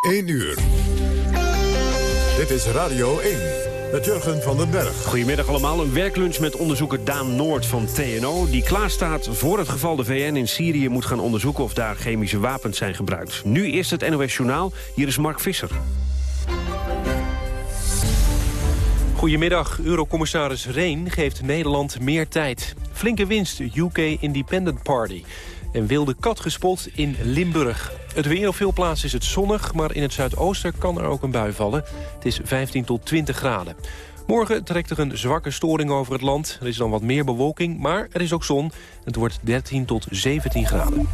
1 uur. Dit is Radio 1 met Jurgen van den Berg. Goedemiddag allemaal. Een werklunch met onderzoeker Daan Noord van TNO... die klaarstaat voor het geval de VN in Syrië moet gaan onderzoeken... of daar chemische wapens zijn gebruikt. Nu eerst het NOS Journaal. Hier is Mark Visser. Goedemiddag. Eurocommissaris Reen geeft Nederland meer tijd. Flinke winst UK Independent Party. En wilde kat gespot in Limburg. Het weer op veel plaatsen is het zonnig, maar in het zuidoosten kan er ook een bui vallen. Het is 15 tot 20 graden. Morgen trekt er een zwakke storing over het land. Er is dan wat meer bewolking, maar er is ook zon. Het wordt 13 tot 17 graden.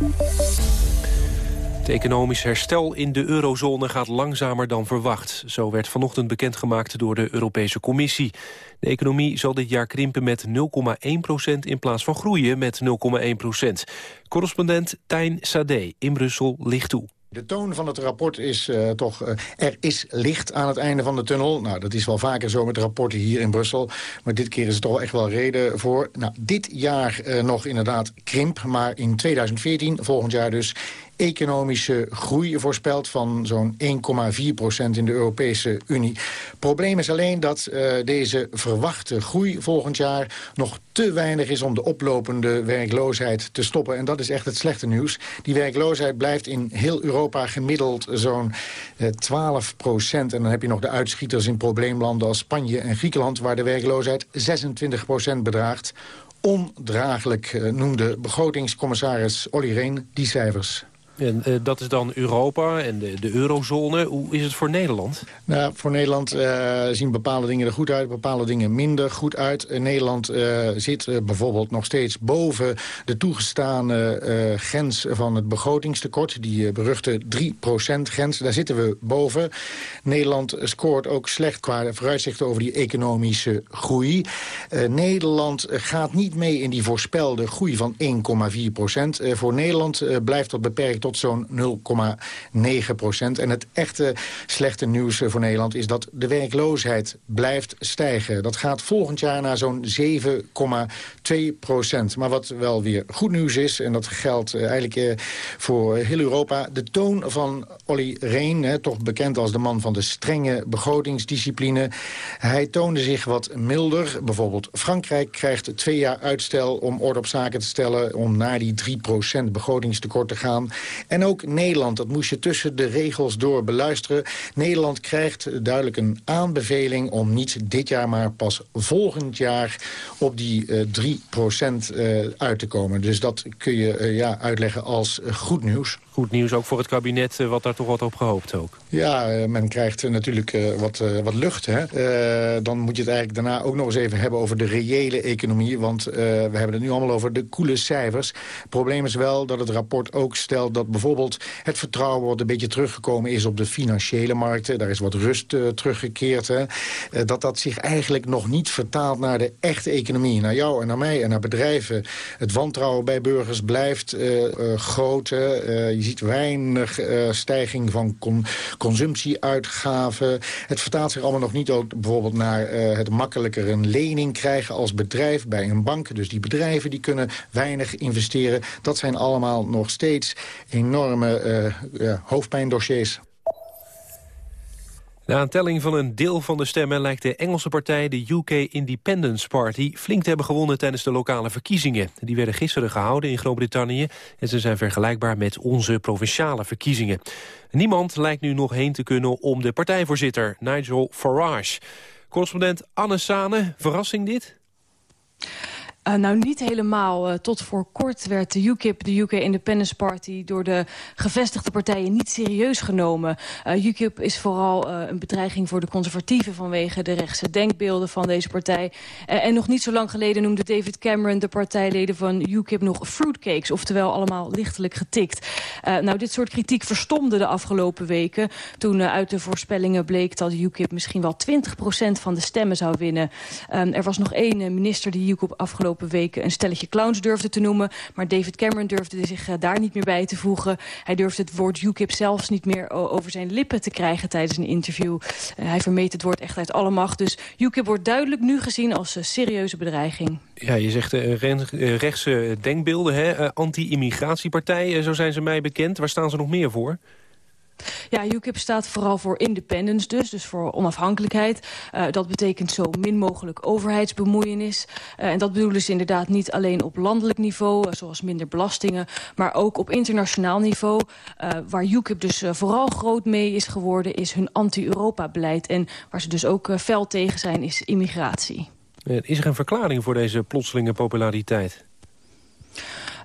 Het economisch herstel in de eurozone gaat langzamer dan verwacht. Zo werd vanochtend bekendgemaakt door de Europese Commissie. De economie zal dit jaar krimpen met 0,1% in plaats van groeien met 0,1% Correspondent Tijn Sade in Brussel ligt toe. De toon van het rapport is uh, toch, uh, er is licht aan het einde van de tunnel. Nou, dat is wel vaker zo met rapporten hier in Brussel. Maar dit keer is er toch echt wel reden voor. Nou, dit jaar uh, nog inderdaad krimp, maar in 2014, volgend jaar dus economische groei voorspeld van zo'n 1,4 procent in de Europese Unie. Probleem is alleen dat uh, deze verwachte groei volgend jaar nog te weinig is om de oplopende werkloosheid te stoppen. En dat is echt het slechte nieuws. Die werkloosheid blijft in heel Europa gemiddeld zo'n uh, 12 procent. En dan heb je nog de uitschieters in probleemlanden als Spanje en Griekenland... waar de werkloosheid 26 procent bedraagt ondraaglijk, uh, noemde begrotingscommissaris Olly Reen die cijfers. En uh, dat is dan Europa en de, de eurozone. Hoe is het voor Nederland? Nou, voor Nederland uh, zien bepaalde dingen er goed uit, bepaalde dingen minder goed uit. Uh, Nederland zit bijvoorbeeld nog steeds boven de toegestane grens van het begrotingstekort. Die beruchte 3%-grens, daar zitten we boven. Nederland scoort ook slecht qua vooruitzichten over die economische groei. Nederland gaat niet mee in die voorspelde groei van 1,4%. voor Nederland blijft dat beperkt tot zo'n 0,9 procent. En het echte slechte nieuws voor Nederland is dat de werkloosheid blijft stijgen. Dat gaat volgend jaar naar zo'n 7,2 procent. Maar wat wel weer goed nieuws is, en dat geldt eh, eigenlijk eh, voor heel Europa... de toon van Olly Rehn, toch bekend als de man van de strenge begrotingsdiscipline... hij toonde zich wat milder. Bijvoorbeeld Frankrijk krijgt twee jaar uitstel om orde op zaken te stellen... om naar die 3 procent begrotingstekort te gaan. En ook Nederland, dat moest je tussen de regels door beluisteren. Nederland krijgt duidelijk een aanbeveling om niet dit jaar... maar pas volgend jaar op die uh, 3% uh, uit te komen. Dus dat kun je uh, ja, uitleggen als goed nieuws. Goed nieuws ook voor het kabinet, wat daar toch wat op gehoopt ook. Ja, men krijgt natuurlijk wat, wat lucht. Hè? dan moet je het eigenlijk daarna ook nog eens even hebben over de reële economie. Want we hebben het nu allemaal over de koele cijfers. Het probleem is wel dat het rapport ook stelt dat bijvoorbeeld het vertrouwen wat een beetje teruggekomen is op de financiële markten. Daar is wat rust teruggekeerd. Hè. Dat dat zich eigenlijk nog niet vertaalt naar de echte economie. Naar jou en naar mij en naar bedrijven. Het wantrouwen bij burgers blijft groot. je ziet weinig stijging van con consumptieuitgaven. Het vertaalt zich allemaal nog niet ook bijvoorbeeld naar het makkelijker een lening krijgen als bedrijf bij een bank. Dus die bedrijven die kunnen weinig investeren. Dat zijn allemaal nog steeds enorme uh, hoofdpijndossiers. Na een telling van een deel van de stemmen lijkt de Engelse partij, de UK Independence Party, flink te hebben gewonnen tijdens de lokale verkiezingen. Die werden gisteren gehouden in Groot-Brittannië en ze zijn vergelijkbaar met onze provinciale verkiezingen. Niemand lijkt nu nog heen te kunnen om de partijvoorzitter, Nigel Farage. Correspondent Anne Sane, verrassing dit? Uh, nou, niet helemaal. Uh, tot voor kort werd de UKIP, de UK Independence Party... door de gevestigde partijen niet serieus genomen. Uh, UKIP is vooral een bedreiging voor de conservatieven... vanwege de rechtse denkbeelden van deze partij. en nog niet zo lang geleden noemde David Cameron... de partijleden van UKIP nog fruitcakes. Oftewel allemaal lichtelijk getikt. nou, dit soort kritiek verstomde de afgelopen weken... toen uit de voorspellingen bleek dat UKIP misschien wel 20% van de stemmen zou winnen. er was nog één minister die UKIP afgelopen weken een stelletje clowns durfde te noemen. Maar David Cameron durfde zich uh, daar niet meer bij te voegen. Hij durfde het woord UKIP zelfs niet meer over zijn lippen te krijgen tijdens een interview. Uh, hij vermeed het woord echt uit alle macht. Dus UKIP wordt duidelijk nu gezien als een serieuze bedreiging. Ja, je zegt uh, rechtse denkbeelden, anti-immigratiepartij, zo zijn ze mij bekend. Waar staan ze nog meer voor? Ja, UKIP staat vooral voor independence dus, dus voor onafhankelijkheid. Uh, dat betekent zo min mogelijk overheidsbemoeienis. Uh, en dat bedoelen ze inderdaad niet alleen op landelijk niveau... Uh, zoals minder belastingen, maar ook op internationaal niveau. waar UKIP dus vooral groot mee is geworden... is hun anti-Europa-beleid. En waar ze dus ook fel tegen zijn, is immigratie. Is er een verklaring voor deze plotselinge populariteit?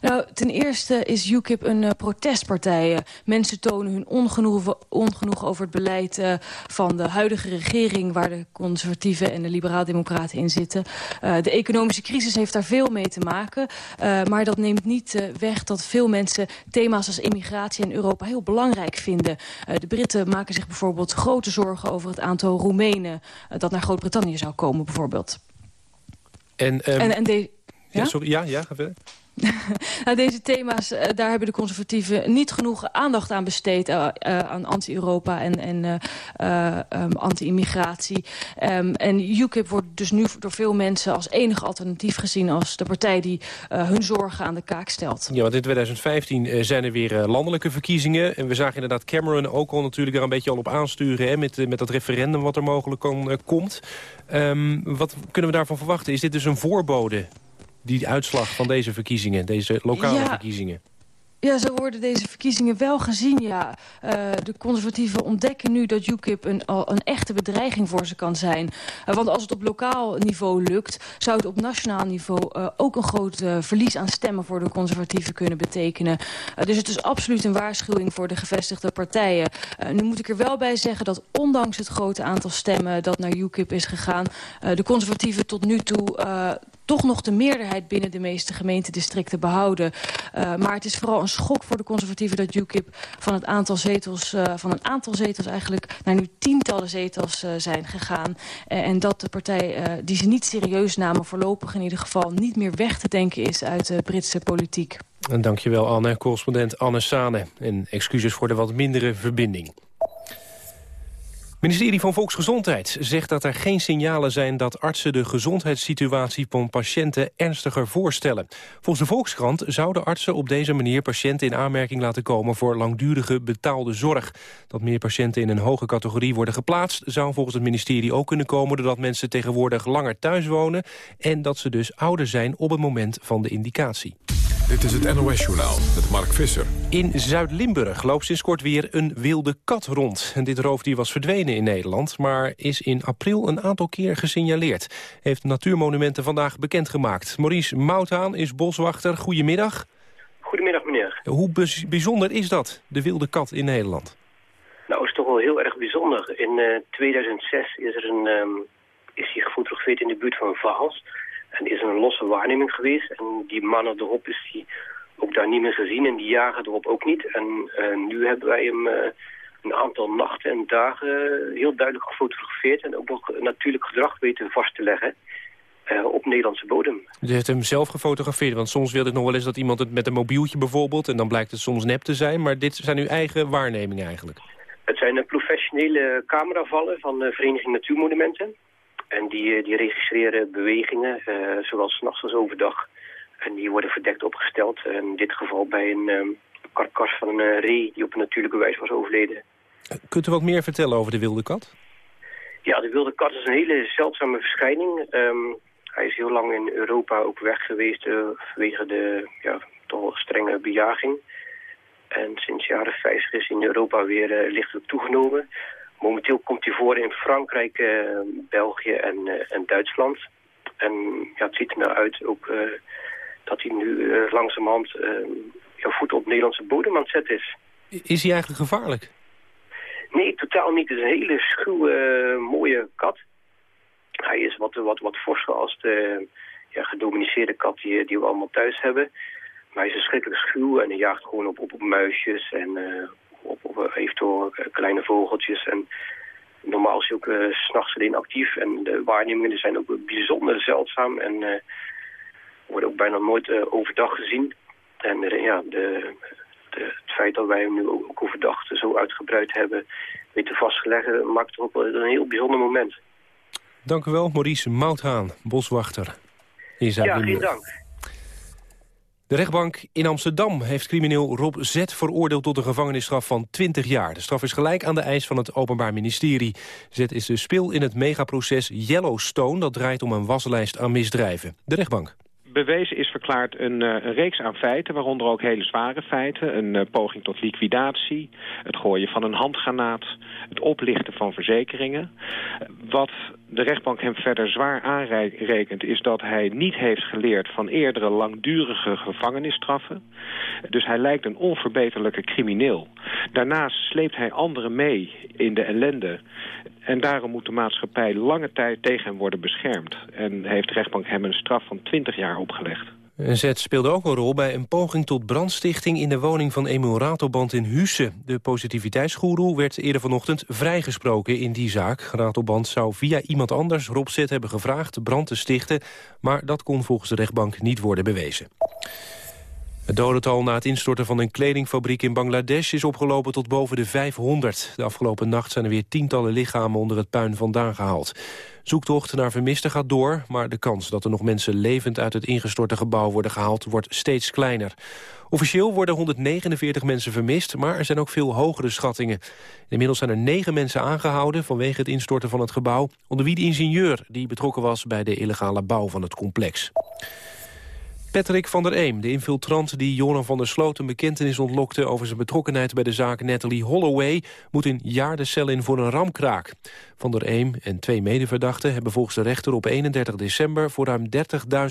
Nou, ten eerste is UKIP een uh, protestpartij. Mensen tonen hun ongenoegen, ongenoeg over het beleid uh, van de huidige regering... waar de conservatieven en de liberaal-democraten in zitten. Uh, de economische crisis heeft daar veel mee te maken. maar dat neemt niet weg dat veel mensen thema's als immigratie en Europa heel belangrijk vinden. de Britten maken zich bijvoorbeeld grote zorgen over het aantal Roemenen... dat naar Groot-Brittannië zou komen, bijvoorbeeld. En, um, en, en de, ja? ja? sorry, ja, ja, ga verder. nou, deze thema's, uh, daar hebben de conservatieven niet genoeg aandacht aan besteed. Uh, uh, aan anti-Europa en, en um, anti-immigratie. Um, en UKIP wordt dus nu door veel mensen als enig alternatief gezien... als de partij die hun zorgen aan de kaak stelt. Ja, want in 2015 zijn er weer landelijke verkiezingen. En we zagen inderdaad Cameron ook al natuurlijk er een beetje al op aansturen... Hè, met, met dat referendum wat er mogelijk kan, komt. Um, wat kunnen we daarvan verwachten? Is dit dus een voorbode die uitslag van deze verkiezingen, deze lokale verkiezingen? Ja, zo worden deze verkiezingen wel gezien, ja. Uh, de conservatieven ontdekken nu dat UKIP een, een echte bedreiging voor ze kan zijn. Uh, want als het op lokaal niveau lukt... zou het op nationaal niveau uh, ook een groot verlies aan stemmen... voor de conservatieven kunnen betekenen. dus het is absoluut een waarschuwing voor de gevestigde partijen. nu moet ik er wel bij zeggen dat ondanks het grote aantal stemmen... dat naar UKIP is gegaan... de conservatieven tot nu toe toch nog de meerderheid binnen de meeste gemeentedistricten behouden. Maar het is vooral een schok voor de conservatieven dat UKIP van, het aantal zetels, uh, van een aantal zetels eigenlijk naar nu tientallen zetels uh, zijn gegaan. en dat de partij die ze niet serieus namen voorlopig in ieder geval niet meer weg te denken is uit de Britse politiek. En dankjewel Anne, correspondent Anne Sane. En excuses voor de wat mindere verbinding. Het ministerie van Volksgezondheid zegt dat er geen signalen zijn... dat artsen de gezondheidssituatie van patiënten ernstiger voorstellen. Volgens de Volkskrant zouden artsen op deze manier patiënten in aanmerking laten komen... voor langdurige betaalde zorg. Dat meer patiënten in een hoge categorie worden geplaatst... zou volgens het ministerie ook kunnen komen... doordat mensen tegenwoordig langer thuis wonen... en dat ze dus ouder zijn op het moment van de indicatie. Dit is het NOS-journaal met Mark Visser. In Zuid-Limburg loopt sinds kort weer een wilde kat rond. En dit roofdier was verdwenen in Nederland... maar is in april een aantal keer gesignaleerd. Heeft Natuurmonumenten vandaag bekendgemaakt. Maurice Mouthaan is boswachter. Goedemiddag. Goedemiddag, meneer. Hoe bijzonder is dat, de wilde kat in Nederland? Nou, het is toch wel heel erg bijzonder. In uh, eh, 2006 is, er een, um, is hij gefotografeerd in de buurt van Vaals... En is een losse waarneming geweest. En die mannen erop is die ook daar niet meer gezien. En die jagen erop ook niet. En uh, nu hebben wij hem uh, een aantal nachten en dagen heel duidelijk gefotografeerd. En ook nog natuurlijk gedrag weten vast te leggen. Uh, op Nederlandse bodem. U heeft hem zelf gefotografeerd, want soms wil het nog wel eens dat iemand het met een mobieltje bijvoorbeeld... en dan blijkt het soms nep te zijn, maar dit zijn uw eigen waarnemingen eigenlijk. Het zijn professionele cameravallen van de Vereniging Natuurmonumenten. En die, eh, die registreren bewegingen, uh, zowel s'nachts als overdag. En die worden verdekt opgesteld. In dit geval bij een um, karkas van een uh, ree die op een natuurlijke wijze was overleden. Kunt u wat meer vertellen over de wilde kat? Ja, de wilde kat is een hele zeldzame verschijning. Um, hij is heel lang in Europa ook weg geweest uh, vanwege de ja, toch strenge bejaging. En sinds jaren 50 is in Europa weer uh, lichtelijk toegenomen. Momenteel komt hij voor in Frankrijk, uh, België en, uh, en Duitsland. En ja, het ziet er nou uit ook uh, dat hij nu langzamerhand jouw voet op Nederlandse bodem aan het zetten is. Is hij eigenlijk gevaarlijk? Nee, totaal niet. Het is een hele schuwe, mooie kat. Hij is wat, wat, wat forser als de ja, gedominiceerde kat die, die we allemaal thuis hebben. Maar hij is verschrikkelijk schuw en hij jaagt gewoon op, op, op muisjes en op, op eventueel eh, kleine vogeltjes. En normaal is hij ook uh, s'nachts alleen actief. En de waarnemingen zijn ook bijzonder zeldzaam en uh, worden ook bijna nooit uh, overdag gezien. En ja, de, de, het feit dat wij hem nu ook overdag zo uitgebreid hebben weten vastgelegd, maakt het ook wel een heel bijzonder moment. Dank u wel, Maurice Mouthaan, boswachter. In ja, geen dank. De rechtbank in Amsterdam heeft crimineel Rob Z. veroordeeld tot een gevangenisstraf van 20 jaar. De straf is gelijk aan de eis van het Openbaar Ministerie. Z is de spil in het megaproces Yellowstone... dat draait om een waslijst aan misdrijven. De rechtbank bewezen is verklaard een, eh, een, reeks aan feiten, waaronder ook hele zware feiten. Een uh, poging tot liquidatie, het gooien van een handgranaat, het oplichten van verzekeringen. Wat de rechtbank hem verder zwaar aanrekent is dat hij niet heeft geleerd van eerdere langdurige gevangenisstraffen. Dus hij lijkt een onverbeterlijke crimineel. Daarnaast sleept hij anderen mee in de ellende. En daarom moet de maatschappij lange tijd tegen hem worden beschermd. En heeft de rechtbank hem een straf van 20 jaar opgelegd. En Zet speelde ook een rol bij een poging tot brandstichting... in de woning van Emil Ratelband in Husse. De positiviteitsgoeroe werd eerder vanochtend vrijgesproken in die zaak. Ratelband zou via iemand anders Rob Zet hebben gevraagd brand te stichten... maar dat kon volgens de rechtbank niet worden bewezen. Het dodental na het instorten van een kledingfabriek in Bangladesh is opgelopen tot boven de 500. De afgelopen nacht zijn er weer tientallen lichamen onder het puin vandaan gehaald. Zoektocht naar vermisten gaat door, maar de kans dat er nog mensen levend uit het ingestorte gebouw worden gehaald wordt steeds kleiner. Officieel worden 149 mensen vermist, maar er zijn ook veel hogere schattingen. Inmiddels zijn er negen mensen aangehouden vanwege het instorten van het gebouw, onder wie de ingenieur die betrokken was bij de illegale bouw van het complex. Patrick van der Eem, de infiltrant die Joran van der Sloot een bekentenis ontlokte over zijn betrokkenheid bij de zaak Natalie Holloway, moet een jaar de cel in voor een ramkraak. Van der Eem en twee medeverdachten hebben volgens de rechter op 31 december voor ruim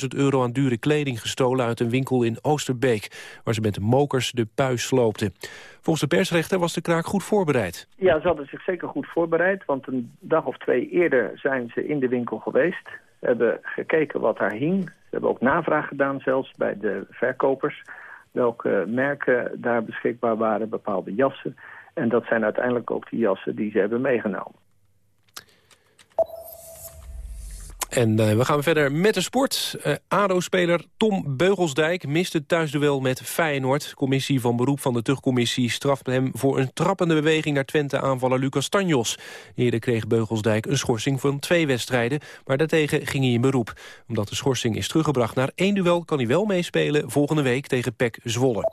30.000 euro aan dure kleding gestolen uit een winkel in Oosterbeek, waar ze met mokers de puis sloopten. Volgens de persrechter was de kraak goed voorbereid. Ja, ze hadden zich zeker goed voorbereid, want een dag of twee eerder zijn ze in de winkel geweest. hebben gekeken wat daar hing. Ze hebben ook navraag gedaan zelfs bij de verkopers. Welke merken daar beschikbaar waren, bepaalde jassen. En dat zijn uiteindelijk ook die jassen die ze hebben meegenomen. En uh, we gaan verder met de sport. Uh, ADO-speler Tom Beugelsdijk mist het thuisduel met Feyenoord. Commissie van beroep van de terugcommissie straft hem voor een trappende beweging naar Twente aanvaller Lucas Tanjos. Eerder kreeg Beugelsdijk een schorsing van twee wedstrijden, maar daartegen ging hij in beroep. Omdat de schorsing is teruggebracht naar één duel kan hij wel meespelen volgende week tegen PEC Zwolle.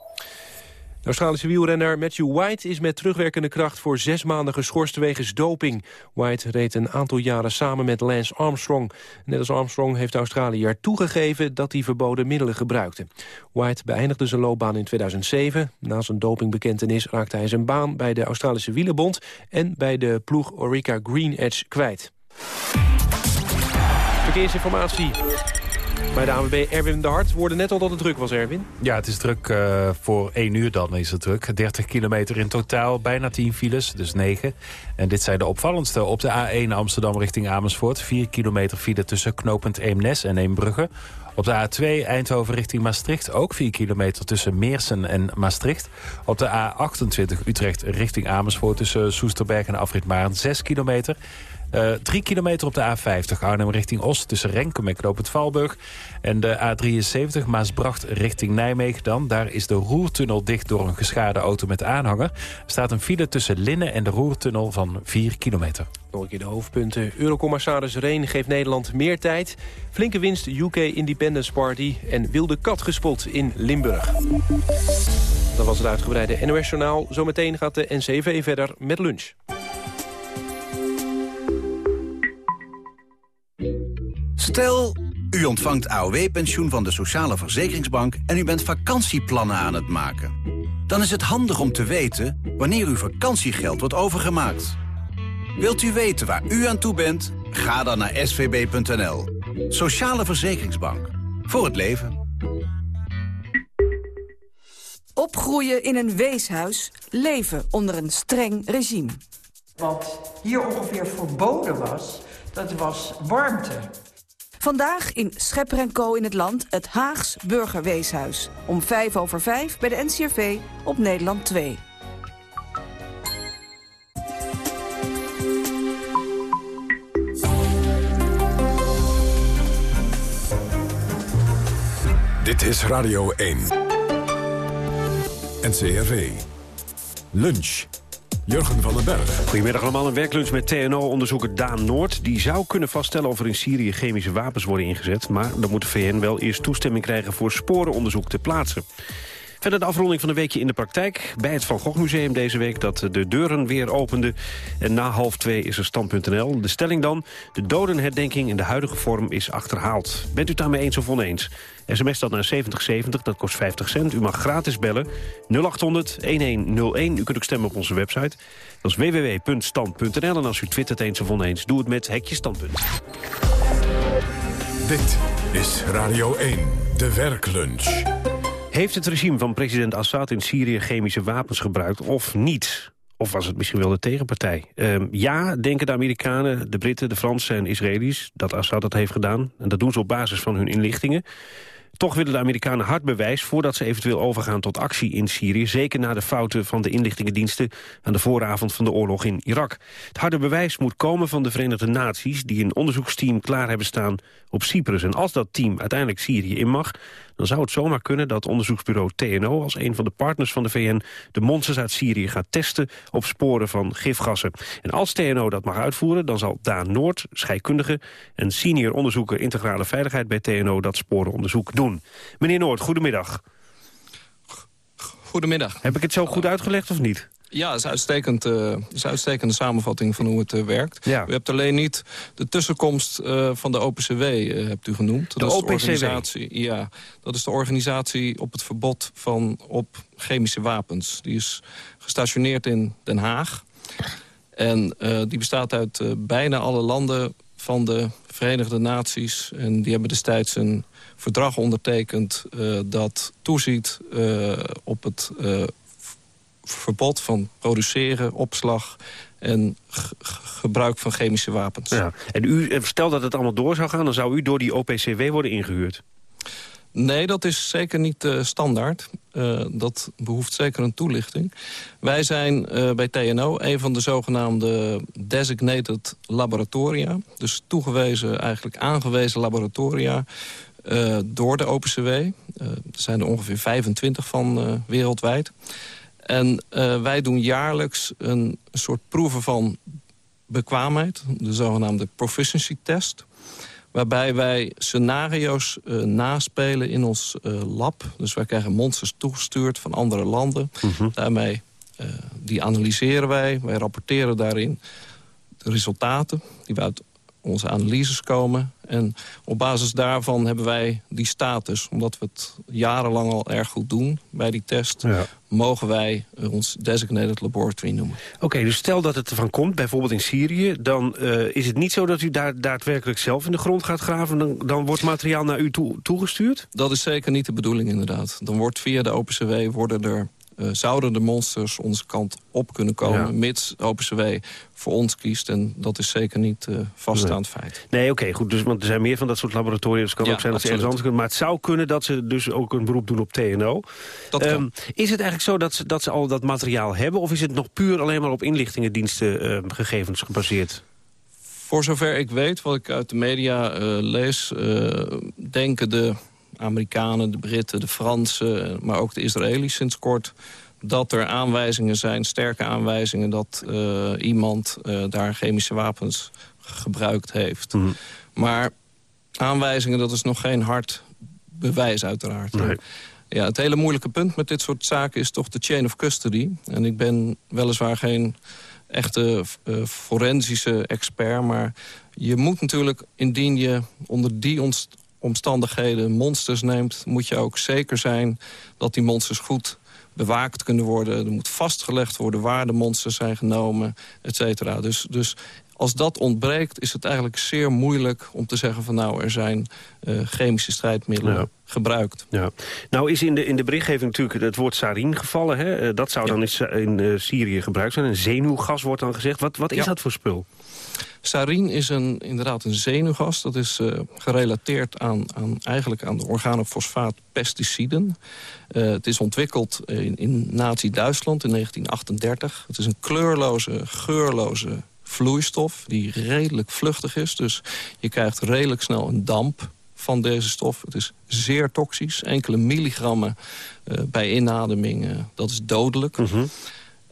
De Australische wielrenner Matthew White is met terugwerkende kracht voor zes maanden geschorst wegens doping. White reed een aantal jaren samen met Lance Armstrong. Net als Armstrong heeft Australië er toegegeven dat hij verboden middelen gebruikte. White beëindigde zijn loopbaan in 2007. Na zijn dopingbekentenis raakte hij zijn baan bij de Australische Wielenbond en bij de ploeg Orica Green Edge kwijt. Verkeersinformatie bij de ANWB Erwin de Hart worden net al dat het druk was, Erwin. Ja, het is druk uh, voor 1 uur dan is het druk. 30 kilometer in totaal, bijna 10 files, dus 9. En dit zijn de opvallendste. Op de A1 Amsterdam richting Amersfoort. 4 kilometer file tussen knooppunt Eemnes en Eembrugge. Op de A2 Eindhoven richting Maastricht ook 4 kilometer tussen Meersen en Maastricht. Op de A28 Utrecht richting Amersfoort tussen Soesterberg en Afrit 6 kilometer. Uh, drie kilometer op de A50 Arnhem richting Oost tussen Renkum en Knoop het Valburg. En de A73 Maasbracht richting Nijmegen dan. Daar is de Roertunnel dicht door een geschade auto met aanhanger. Er staat een file tussen Linnen en de Roertunnel van 4 kilometer. Nog een keer de hoofdpunten. Eurocommissaris Reen geeft Nederland meer tijd. Flinke winst UK Independence Party. En wilde kat gespot in Limburg. Dat was het uitgebreide NOS-journaal. Zometeen gaat de NCV verder met lunch. Stel, u ontvangt AOW-pensioen van de Sociale Verzekeringsbank... en u bent vakantieplannen aan het maken. Dan is het handig om te weten wanneer uw vakantiegeld wordt overgemaakt. Wilt u weten waar u aan toe bent? Ga dan naar svb.nl. Sociale Verzekeringsbank. Voor het leven. Opgroeien in een weeshuis. Leven onder een streng regime. Wat hier ongeveer verboden was, dat was warmte. Vandaag in Schepper en Co in het land het Haags Burgerweeshuis. Om vijf over vijf bij de NCRV op Nederland 2. Dit is Radio 1. NCRV. Lunch. Jurgen van den Berg. Goedemiddag allemaal. Een werklunch met TNO-onderzoeker Daan Noord. Die zou kunnen vaststellen of er in Syrië chemische wapens worden ingezet. Maar dan moet de VN wel eerst toestemming krijgen voor sporenonderzoek te plaatsen. Verder de afronding van een weekje in de praktijk. Bij het Van Gogh Museum deze week dat de deuren weer openden. En na half twee is er stand.nl. De stelling dan, de dodenherdenking in de huidige vorm is achterhaald. Bent u het daarmee eens of oneens? SMS dat naar 7070, dat kost 50 cent. U mag gratis bellen. 0800-1101. U kunt ook stemmen op onze website. Dat is www.stand.nl. En als u twittert eens of oneens, doe het met Hekje Standpunt. Dit is Radio 1, de werklunch. Heeft het regime van president Assad in Syrië chemische wapens gebruikt of niet? Of was het misschien wel de tegenpartij? Ehm, ja, denken de Amerikanen, de Britten, de Fransen en Israëli's... dat Assad dat heeft gedaan. En dat doen ze op basis van hun inlichtingen. Toch willen de Amerikanen hard bewijs voordat ze eventueel overgaan tot actie in Syrië. Zeker na de fouten van de inlichtingendiensten aan de vooravond van de oorlog in Irak. Het harde bewijs moet komen van de Verenigde Naties die een onderzoeksteam klaar hebben staan op Cyprus. En als dat team uiteindelijk Syrië in mag, dan zou het zomaar kunnen dat onderzoeksbureau TNO... als een van de partners van de VN de monsters uit Syrië gaat testen... op sporen van gifgassen. En als TNO dat mag uitvoeren, dan zal Daan Noord, scheikundige... en senior onderzoeker integrale veiligheid bij TNO... dat sporenonderzoek doen. Meneer Noord, goedemiddag. Goedemiddag. Heb ik het zo goed uitgelegd of niet? Ja, dat is, uitstekend, uh, is een uitstekende samenvatting van hoe het uh, werkt. Ja. U hebt alleen niet de tussenkomst uh, van de OPCW, hebt u genoemd. Dat de is OPCW? De organisatie, ja, dat is de organisatie op het verbod van op chemische wapens. Die is gestationeerd in Den Haag. En die bestaat uit bijna alle landen van de Verenigde Naties. En die hebben destijds een verdrag ondertekend dat toeziet op het verbod van produceren, opslag en gebruik van chemische wapens. Ja. En u, eh, stel dat het allemaal door zou gaan, dan zou u door die OPCW worden ingehuurd? Nee, dat is zeker niet uh, standaard. Uh, dat behoeft zeker een toelichting. Wij zijn uh, bij TNO een van de zogenaamde designated laboratoria. Dus toegewezen, eigenlijk aangewezen laboratoria door de OPCW. er zijn er ongeveer 25 van wereldwijd. En uh, wij doen jaarlijks een soort proeven van bekwaamheid. De zogenaamde proficiency test. Waarbij wij scenario's uh, naspelen in ons uh, lab. Dus wij krijgen monsters toegestuurd van andere landen. Mm -hmm. Daarmee, die analyseren wij. Wij rapporteren daarin de resultaten die we uit onze analyses komen. En op basis daarvan hebben wij die status. Omdat we het jarenlang al erg goed doen bij die test... Ja. mogen wij ons designated laboratory noemen. Oké, okay, dus stel dat het ervan komt, bijvoorbeeld in Syrië... dan uh, is het niet zo dat u daar daadwerkelijk zelf in de grond gaat graven... dan, dan wordt materiaal naar u toe, toegestuurd? Dat is zeker niet de bedoeling, inderdaad. Dan wordt via de OPCW worden er uh, zouden de monsters onze kant op kunnen komen... Ja. mits OPCW voor ons kiest. En dat is zeker niet uh, vaststaand nee. feit. Nee, oké, goed. Dus, want er zijn meer van dat soort laboratoria. Dus het kan Ja, ook zijn dat ze ergens anders kunnen. Maar het zou kunnen dat ze dus ook een beroep doen op TNO. Dat. Ehm, is het eigenlijk zo dat ze, dat ze al dat materiaal hebben... of is het nog puur alleen maar op inlichtingendiensten eh, gegevens gebaseerd? Voor zover ik weet, wat ik uit de media eh, lees... eh, denken de Amerikanen, de Britten, de Fransen... maar ook de Israëli's sinds kort dat er aanwijzingen zijn, sterke aanwijzingen... dat eh, iemand eh, daar chemische wapens gebruikt heeft. Mhm. Maar aanwijzingen, dat is nog geen hard bewijs uiteraard. Nee. Ja, het hele moeilijke punt met dit soort zaken is toch de chain of custody. En ik ben weliswaar geen echte eh, forensische expert... maar je moet natuurlijk, indien je onder die ons- omstandigheden monsters neemt... moet je ook zeker zijn dat die monsters goed bewaakt kunnen worden. Er moet vastgelegd worden waar de monsters zijn genomen, et cetera. Dus, dus als dat ontbreekt, is het eigenlijk zeer moeilijk om te zeggen van nou, er zijn eh, chemische strijdmiddelen Ja. gebruikt. Ja. Nou is in de, in de berichtgeving natuurlijk het woord sarin gevallen. Hè? Eh, Dat zou dan in, in eh, Syrië gebruikt zijn. Een zenuwgas wordt dan gezegd. Wat, wat is Ja. dat voor spul? Sarin is een, inderdaad een zenuwgas. Dat is eh, gerelateerd aan, aan, eigenlijk aan de organofosfaat-pesticiden. Eh, het is ontwikkeld in, in Nazi-Duitsland in 1938. Het is een kleurloze, geurloze vloeistof die redelijk vluchtig is. Dus je krijgt redelijk snel een damp van deze stof. Het is zeer toxisch. Enkele milligrammen eh, bij inademing, dat is dodelijk.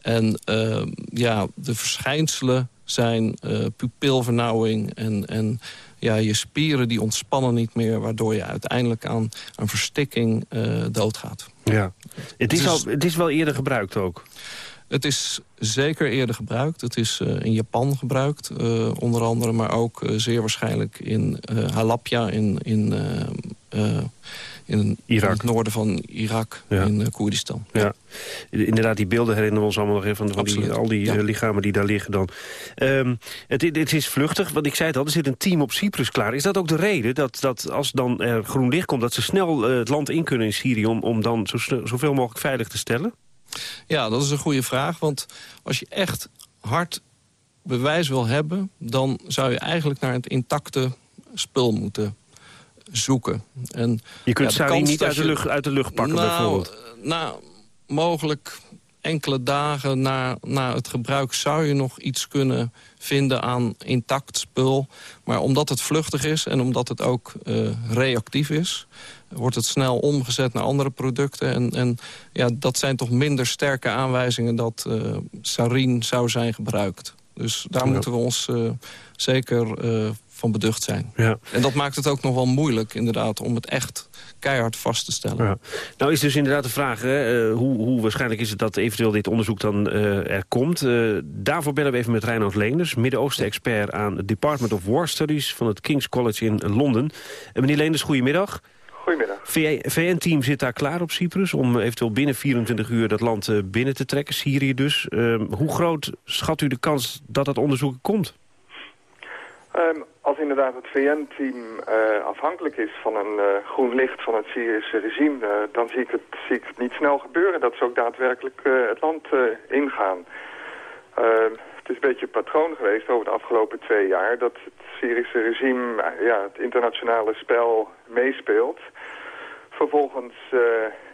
En ehm, ja, de verschijnselen zijn uh, pupilvernauwing en, en ja, je spieren die ontspannen niet meer... waardoor je uiteindelijk aan, aan verstikking uh, doodgaat. Ja. Het is, al, het is wel eerder gebruikt ook. Het is zeker eerder gebruikt. Het is uh, in Japan gebruikt, uh, onder andere. Maar ook zeer waarschijnlijk in Halabja, in, in, in, Irak. in, het noorden van Irak, ja. in Koerdistan. Ja. Inderdaad, die beelden herinneren we ons allemaal nog even... van, die, al die ja. lichamen die daar liggen dan. Um, het, het, is vluchtig, want ik zei het al, er zit een team op Cyprus klaar. Is dat ook de reden dat, dat als dan er groen licht komt... dat ze snel het land in kunnen in Syrië... om, om dan zo, zoveel mogelijk veilig te stellen? Ja, dat is een goede vraag. Want als je echt hard bewijs wil hebben... dan zou je eigenlijk naar het intacte spul moeten zoeken. En, je kunt ja, Sarin niet uit de, lucht, uit de lucht pakken nou, bijvoorbeeld? Nou, mogelijk enkele dagen na, na het gebruik zou je nog iets kunnen vinden aan intact spul. Maar omdat het vluchtig is en omdat het ook uh, reactief is wordt het snel omgezet naar andere producten. En, en ja, dat zijn toch minder sterke aanwijzingen dat uh, sarin zou zijn gebruikt. Dus daar ja. moeten we ons uh, zeker van beducht zijn. Ja. En dat maakt het ook nog wel moeilijk inderdaad om het echt keihard vast te stellen. Ja. Nou is dus inderdaad de vraag, hè, hoe, hoe, waarschijnlijk is het dat eventueel dit onderzoek dan er komt. daarvoor bellen we even met Reinhard Leenders, Midden-Oosten-expert aan het Department of War Studies van het King's College in Londen. En meneer Leenders, goedemiddag. Goedemiddag. VN-team zit daar klaar op Cyprus om eventueel binnen 24 uur dat land binnen te trekken, Syrië dus. Uh, hoe groot schat u de kans dat dat onderzoek komt? Um, als inderdaad het VN-team uh, afhankelijk is van een uh, groen licht van het Syrische regime... Uh, dan zie ik, het, zie ik het niet snel gebeuren dat ze ook daadwerkelijk het land ingaan. Het is een beetje patroon geweest over de afgelopen twee jaar... dat het Syrische regime ja, het internationale spel meespeelt vervolgens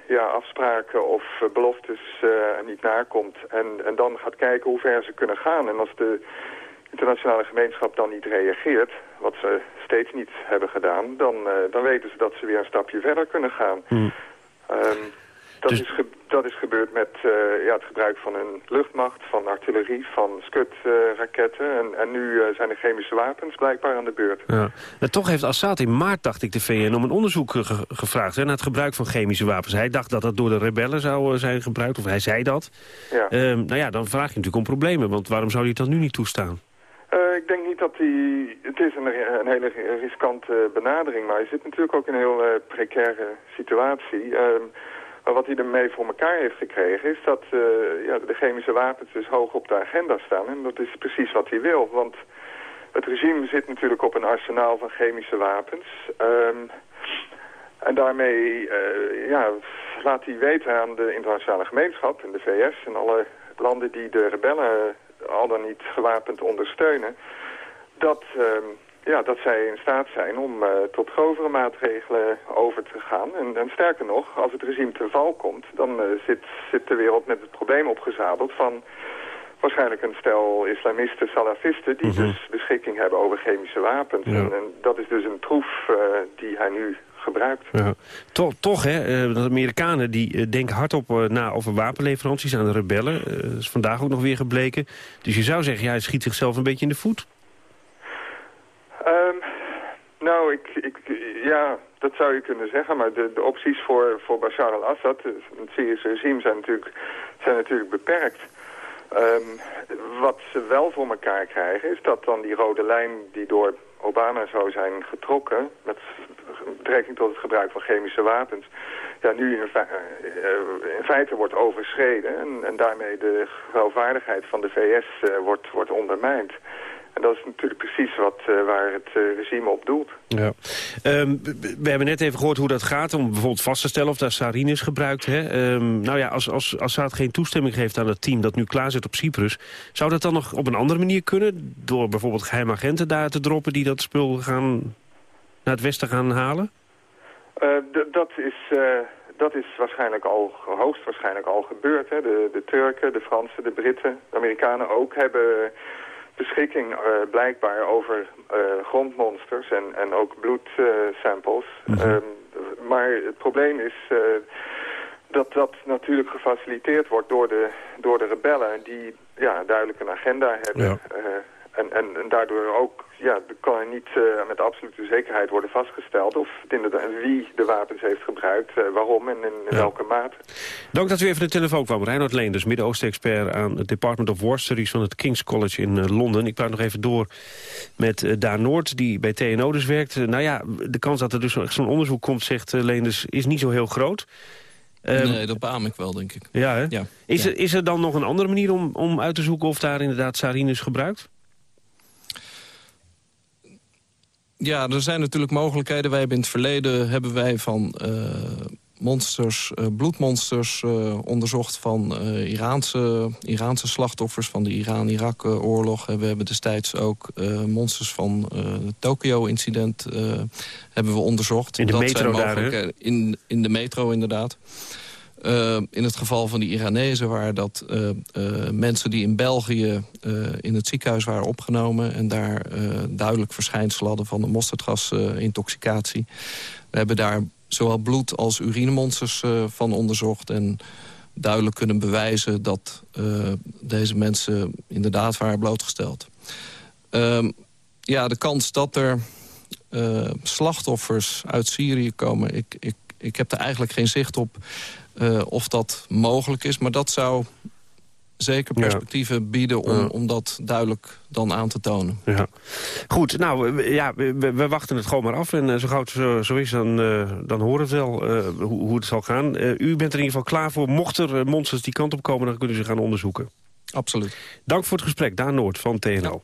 ja, afspraken of beloftes niet nakomt. En, en dan gaat kijken hoe ver ze kunnen gaan. En als de internationale gemeenschap dan niet reageert, wat ze steeds niet hebben gedaan, dan, dan weten ze dat ze weer een stapje verder kunnen gaan. Hmm. Um, dat, dus... is dat is gebeurd met uh, ja, het gebruik van een luchtmacht, van artillerie, van Scud-raketten. Uh, en, en nu uh, zijn de chemische wapens blijkbaar aan de beurt. Ja. Maar toch heeft Assad in maart, dacht ik, de VN om een onderzoek ge gevraagd hè, naar het gebruik van chemische wapens. Hij dacht dat dat door de rebellen zou zijn gebruikt, of hij zei dat. Ja. Ehm, nou ja, dan vraag je natuurlijk om problemen, want waarom zou hij dat nu niet toestaan? Dat hij... Het is een, hele riskante benadering, maar hij zit natuurlijk ook in een heel precaire situatie... Uh, maar wat hij ermee voor elkaar heeft gekregen is dat uh, ja, de chemische wapens dus hoog op de agenda staan. En dat is precies wat hij wil. Want het regime zit natuurlijk op een arsenaal van chemische wapens. Um, en daarmee uh, ja, laat hij weten aan de internationale gemeenschap en de VS en alle landen die de rebellen al dan niet gewapend ondersteunen. Dat... Um, ja, dat zij in staat zijn om uh, tot grovere maatregelen over te gaan. En, en, sterker nog, als het regime te val komt, dan uh, zit, zit de wereld met het probleem opgezadeld van waarschijnlijk een stel islamisten, salafisten, die Mm -hmm. dus beschikking hebben over chemische wapens. Ja. En, en, dat is dus een troef uh, die hij nu gebruikt. Ja. Toch, toch hè, de Amerikanen die denken hardop na over wapenleveranties aan de rebellen. Dat is vandaag ook nog weer gebleken. Dus je zou zeggen, ja, hij schiet zichzelf een beetje in de voet. Um, nou, ik, ik, ja, dat zou je kunnen zeggen. Maar de, de opties voor, voor Bashar al-Assad, het Syrische regime, zijn natuurlijk, zijn natuurlijk beperkt. Um, wat ze wel voor elkaar krijgen, is dat dan die rode lijn die door Obama zou zijn getrokken, met betrekking tot het gebruik van chemische wapens, ja, nu in, fe uh, in feite wordt overschreden en, en daarmee de geloofwaardigheid van de VS uh, wordt, wordt ondermijnd. En dat is natuurlijk precies wat, uh, waar het uh, regime op doelt. Ja. Um, we hebben net even gehoord hoe dat gaat om bijvoorbeeld vast te stellen of daar sarin is gebruikt. Hè? Um, nou ja, als, als Assad geen toestemming geeft aan het team dat nu klaar zit op Cyprus... zou dat dan nog op een andere manier kunnen? Door bijvoorbeeld geheime agenten daar te droppen die dat spul gaan naar het westen gaan halen? Uh, dat is... Dat is waarschijnlijk al, hoogstwaarschijnlijk al gebeurd. Hè. De, de Turken, de Fransen, de Britten, de Amerikanen ook hebben beschikking uh, blijkbaar over uh, grondmonsters en, en ook bloedsamples. Mm -hmm. um, maar het probleem is dat dat natuurlijk gefaciliteerd wordt door de, door de rebellen... die ja, duidelijk een agenda hebben. Ja. En, en, en daardoor ook ja, kan er niet eh, met absolute zekerheid worden vastgesteld... of het inderdaad, wie de wapens heeft gebruikt, eh, waarom en in, welke mate. Dank dat u even de telefoon kwam. Reinhard Leenders, Midden-Oosten-expert aan het Department of War Studies van het King's College in eh, Londen. Ik praat nog even door met Daan Noord, die bij TNO dus werkt. Nou ja, de kans dat er dus echt zo'n onderzoek komt, zegt Leenders, is niet zo heel groot. Ehm, nee, dat beaam ik wel, denk ik. Ja, hè? Ja. Is, Ja. Er, is er dan nog een andere manier om, om uit te zoeken of daar inderdaad sarin is gebruikt? Ja, er zijn natuurlijk mogelijkheden. Wij hebben in het verleden hebben wij van eh, monsters, eh, bloedmonsters eh, onderzocht van Iraanse, Iraanse slachtoffers van de Iran-Irak-oorlog. we hebben destijds ook monsters van het Tokyo-incident eh, hebben we onderzocht. In de Dat metro zijn daar. In, in de metro, inderdaad. Eh, in het geval van die Iranezen waren dat eh, eh, mensen die in België in het ziekenhuis waren opgenomen... en daar duidelijk verschijnselen hadden van de mosterdgasintoxicatie. We hebben daar zowel bloed als urinemonsters van onderzocht... en duidelijk kunnen bewijzen dat deze mensen inderdaad waren blootgesteld. Ehm, ja, de kans dat er slachtoffers uit Syrië komen... Ik, ik, ik heb er eigenlijk geen zicht op eh, of dat mogelijk is. Maar dat zou zeker Ja. perspectieven bieden om, Ja. om dat duidelijk dan aan te tonen. Ja. Goed, nou, ja, we, wachten het gewoon maar af. En eh, zo gauw het zo, zo is, dan, eh, dan horen we het wel eh, hoe, hoe het zal gaan. Eh, u bent er in ieder geval klaar voor. Mocht er monsters die kant op komen, dan kunnen ze gaan onderzoeken. Absoluut. Dank voor het gesprek. Daan Noord van TNO.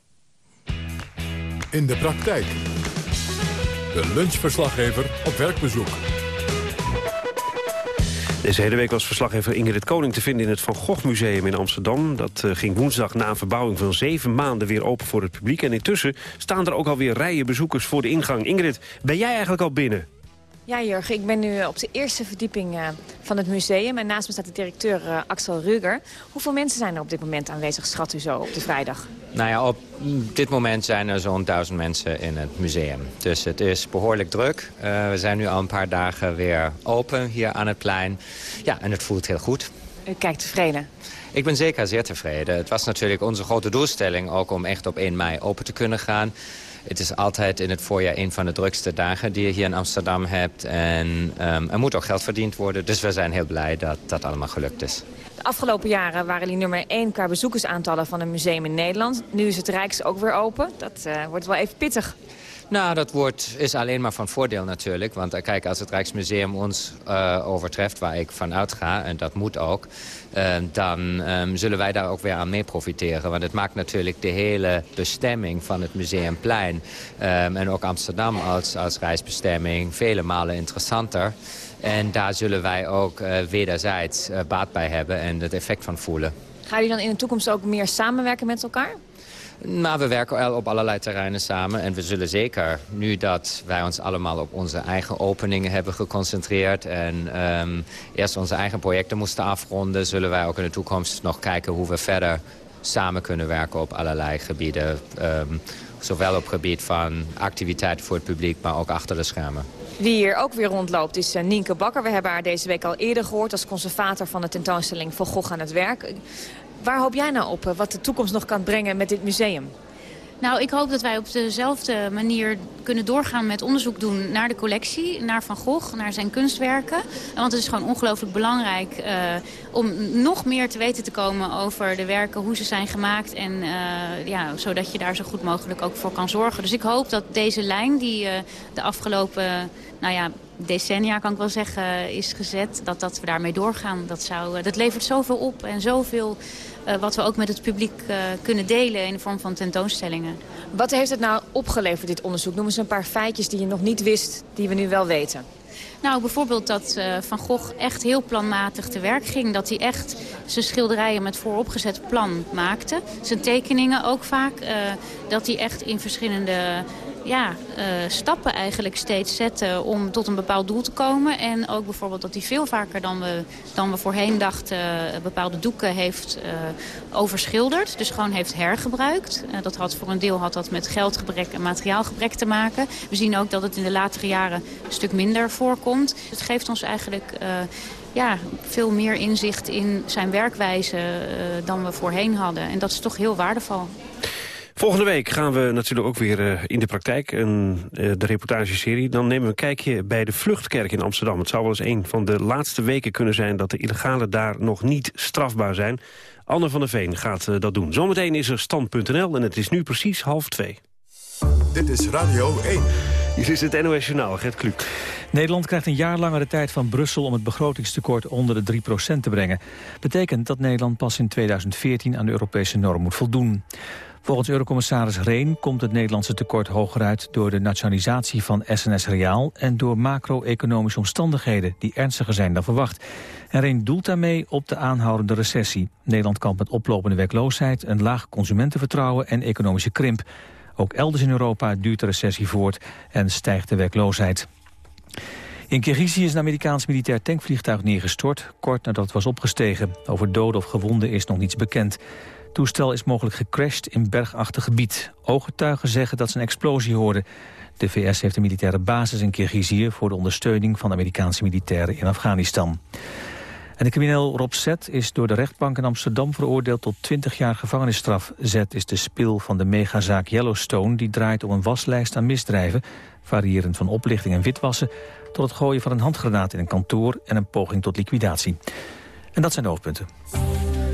In de praktijk. De lunchverslaggever op werkbezoek. Deze hele week was verslaggever Ingrid Koning te vinden in het Van Gogh Museum in Amsterdam. Dat eh, ging woensdag na een verbouwing van zeven maanden weer open voor het publiek. En intussen staan er ook alweer rijen bezoekers voor de ingang. Ingrid, ben jij eigenlijk al binnen? Ja, Jurgen, ik ben nu op de eerste verdieping eh, van het museum. En naast me staat de directeur eh, Axel Ruger. Hoeveel mensen zijn er op dit moment aanwezig, schat u zo, op de vrijdag? Nou ja, op dit moment zijn er zo'n duizend mensen in het museum. Dus het is behoorlijk druk. Eh, we zijn nu al een paar dagen weer open hier aan het plein. Ja, en het voelt heel goed. U kijkt tevreden. Ik ben zeker zeer tevreden. Het was natuurlijk onze grote doelstelling ook om echt op 1 mei open te kunnen gaan. Het is altijd in het voorjaar een van de drukste dagen die je hier in Amsterdam hebt. En ehm, er moet ook geld verdiend worden. Dus we zijn heel blij dat dat allemaal gelukt is. De afgelopen jaren waren jullie nummer 1 qua bezoekersaantallen van een museum in Nederland. Nu is het Rijks ook weer open. Dat eh, wordt wel even pittig. Nou, dat wordt, is alleen maar van voordeel natuurlijk. Want eh, kijk, als het Rijksmuseum ons eh, overtreft, waar ik van uitga, en dat moet ook... eh, dan ehm, zullen wij daar ook weer aan mee profiteren. Want het maakt natuurlijk de hele bestemming van het Museumplein... ehm, en ook Amsterdam als, als reisbestemming vele malen interessanter. En daar zullen wij ook wederzijds baat bij hebben en het effect van voelen. Gaan jullie dan in de toekomst ook meer samenwerken met elkaar? Maar we werken al op allerlei terreinen samen. En we zullen zeker, nu dat wij ons allemaal op onze eigen openingen hebben geconcentreerd... en ehm, eerst onze eigen projecten moesten afronden... zullen wij ook in de toekomst nog kijken hoe we verder samen kunnen werken op allerlei gebieden. Ehm, zowel op gebied van activiteiten voor het publiek, maar ook achter de schermen. Wie hier ook weer rondloopt is eh, Nienke Bakker. We hebben haar deze week al eerder gehoord als conservator van de tentoonstelling Van Gogh aan het werk. Waar hoop jij nou op, eh, wat de toekomst nog kan brengen met dit museum? Nou, ik hoop dat wij op dezelfde manier kunnen doorgaan met onderzoek doen naar de collectie, naar Van Gogh, naar zijn kunstwerken. Want het is gewoon ongelooflijk belangrijk uh, om nog meer te weten te komen over de werken, hoe ze zijn gemaakt. En uh, ja, zodat je daar zo goed mogelijk ook voor kan zorgen. Dus ik hoop dat deze lijn die de afgelopen nou ja, decennia, kan ik wel zeggen, is gezet, dat, dat we daarmee doorgaan. Dat, zou, dat levert zoveel op en zoveel wat we ook met het publiek uh, kunnen delen in de vorm van tentoonstellingen. Wat heeft het nou opgeleverd, dit onderzoek? Noem eens een paar feitjes die je nog niet wist, die we nu wel weten. Nou, bijvoorbeeld dat uh, Van Gogh echt heel planmatig te werk ging. Dat hij echt zijn schilderijen met vooropgezet plan maakte. Zijn tekeningen ook vaak. dat hij echt in verschillende ja, stappen eigenlijk steeds zetten om tot een bepaald doel te komen. En ook bijvoorbeeld dat hij veel vaker dan we, dan we voorheen dachten bepaalde doeken heeft overschilderd. Dus gewoon heeft hergebruikt. dat had voor een deel had dat met geldgebrek en materiaalgebrek te maken. We zien ook dat het in de latere jaren een stuk minder voorkomt. Het geeft ons eigenlijk ja, veel meer inzicht in zijn werkwijze dan we voorheen hadden. En dat is toch heel waardevol. Volgende week gaan we natuurlijk ook weer uh, in de praktijk, een, uh, de reportageserie. Dan nemen we een kijkje bij de Vluchtkerk in Amsterdam. Het zou wel eens een van de laatste weken kunnen zijn dat de illegalen daar nog niet strafbaar zijn. Anne van der Veen gaat uh, dat doen. Zometeen is er stand.nl en het is nu precies half twee. Dit is Radio 1. Hier is het NOS Journaal, Gert Kluk. Nederland krijgt een jaar langer de tijd van Brussel om het begrotingstekort onder de 3% te brengen. Betekent dat Nederland pas in 2014 aan de Europese norm moet voldoen. Volgens Eurocommissaris Reen komt het Nederlandse tekort hoger uit door de nationalisatie van SNS Reaal en door macro-economische omstandigheden die ernstiger zijn dan verwacht. En Reen doelt daarmee op de aanhoudende recessie. Nederland kampt met oplopende werkloosheid, een laag consumentenvertrouwen en economische krimp. Ook elders in Europa duurt de recessie voort en stijgt de werkloosheid. In Kirgizië is een Amerikaans militair tankvliegtuig neergestort... kort nadat het was opgestegen. Over doden of gewonden is nog niets bekend. Toestel is mogelijk gecrashed in bergachtig gebied. Ooggetuigen zeggen dat ze een explosie hoorden. De VS heeft een militaire basis in Kirgizië... voor de ondersteuning van Amerikaanse militairen in Afghanistan. En de crimineel Rob Z is door de rechtbank in Amsterdam veroordeeld tot 20 jaar gevangenisstraf. Z is de spil van de megazaak Yellowstone die draait om een waslijst aan misdrijven, variërend van oplichting en witwassen tot het gooien van een handgranaat in een kantoor en een poging tot liquidatie. En dat zijn de hoofdpunten.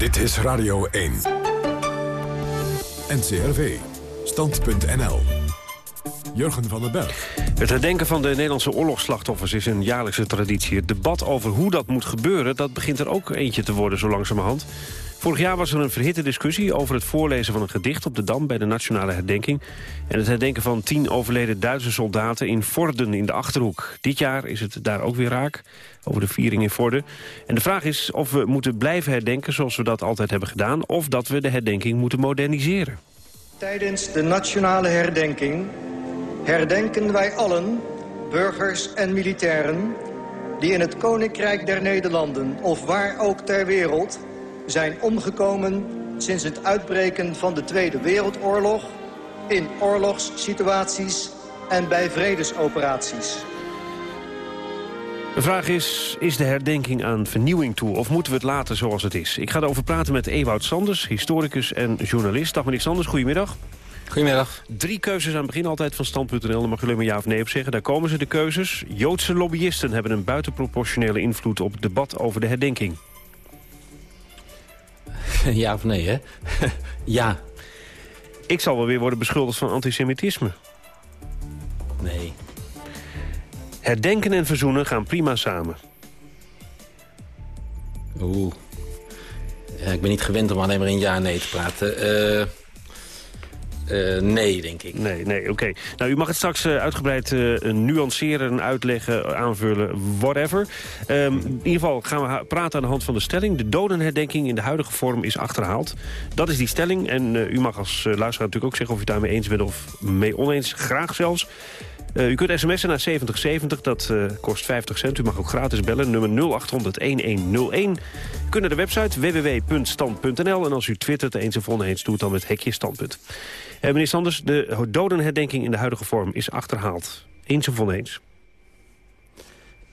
Dit is Radio 1. NCRV. Stand.nl. Jurgen van den Berg. Het herdenken van de Nederlandse oorlogsslachtoffers is een jaarlijkse traditie. Het debat over hoe dat moet gebeuren, dat begint er ook eentje te worden zo langzamerhand. Vorig jaar was er een verhitte discussie over het voorlezen van een gedicht op de Dam bij de Nationale Herdenking. En het herdenken van tien overleden Duitse soldaten in Vorden in de Achterhoek. Dit jaar is het daar ook weer raak, over de viering in Vorden. En de vraag is of we moeten blijven herdenken zoals we dat altijd hebben gedaan... of dat we de herdenking moeten moderniseren. Tijdens de Nationale Herdenking herdenken wij allen, burgers en militairen... die in het Koninkrijk der Nederlanden of waar ook ter wereld zijn omgekomen sinds het uitbreken van de Tweede Wereldoorlog... in oorlogssituaties en bij vredesoperaties. De vraag is, is de herdenking aan vernieuwing toe of moeten we het laten zoals het is? Ik ga erover praten met Ewout Sanders, historicus en journalist. Dag meneer Sanders, goedemiddag. Goedemiddag. Drie keuzes aan het begin altijd van stand.nl. Daar mag je alleen maar ja of nee op zeggen. Daar komen ze, de keuzes. Joodse lobbyisten hebben een buitenproportionele invloed op het debat over de herdenking. Ja of nee, hè? ja. Ik zal wel weer worden beschuldigd van antisemitisme. Nee. Herdenken en verzoenen gaan prima samen. Oeh. Ja, ik ben niet gewend om alleen maar in ja en nee te praten. Eh... Uh, nee, denk ik. Nee, nee, oké. Nou, u mag het straks uh, uitgebreid uh, nuanceren, uitleggen, aanvullen, whatever. Um, in ieder geval gaan we praten aan de hand van de stelling. De dodenherdenking in de huidige vorm is achterhaald. Dat is die stelling. En u mag als luisteraar natuurlijk ook zeggen of u daarmee eens bent of mee oneens. Graag zelfs. U kunt sms'en naar 7070, dat kost 50 cent. U mag ook gratis bellen, nummer 0800-1101. U kunt naar de website www.stand.nl. En als u twittert eens of oneens, doet dan met hekje standpunt. Uh, meneer Sanders, de dodenherdenking in de huidige vorm is achterhaald. Eens of oneens?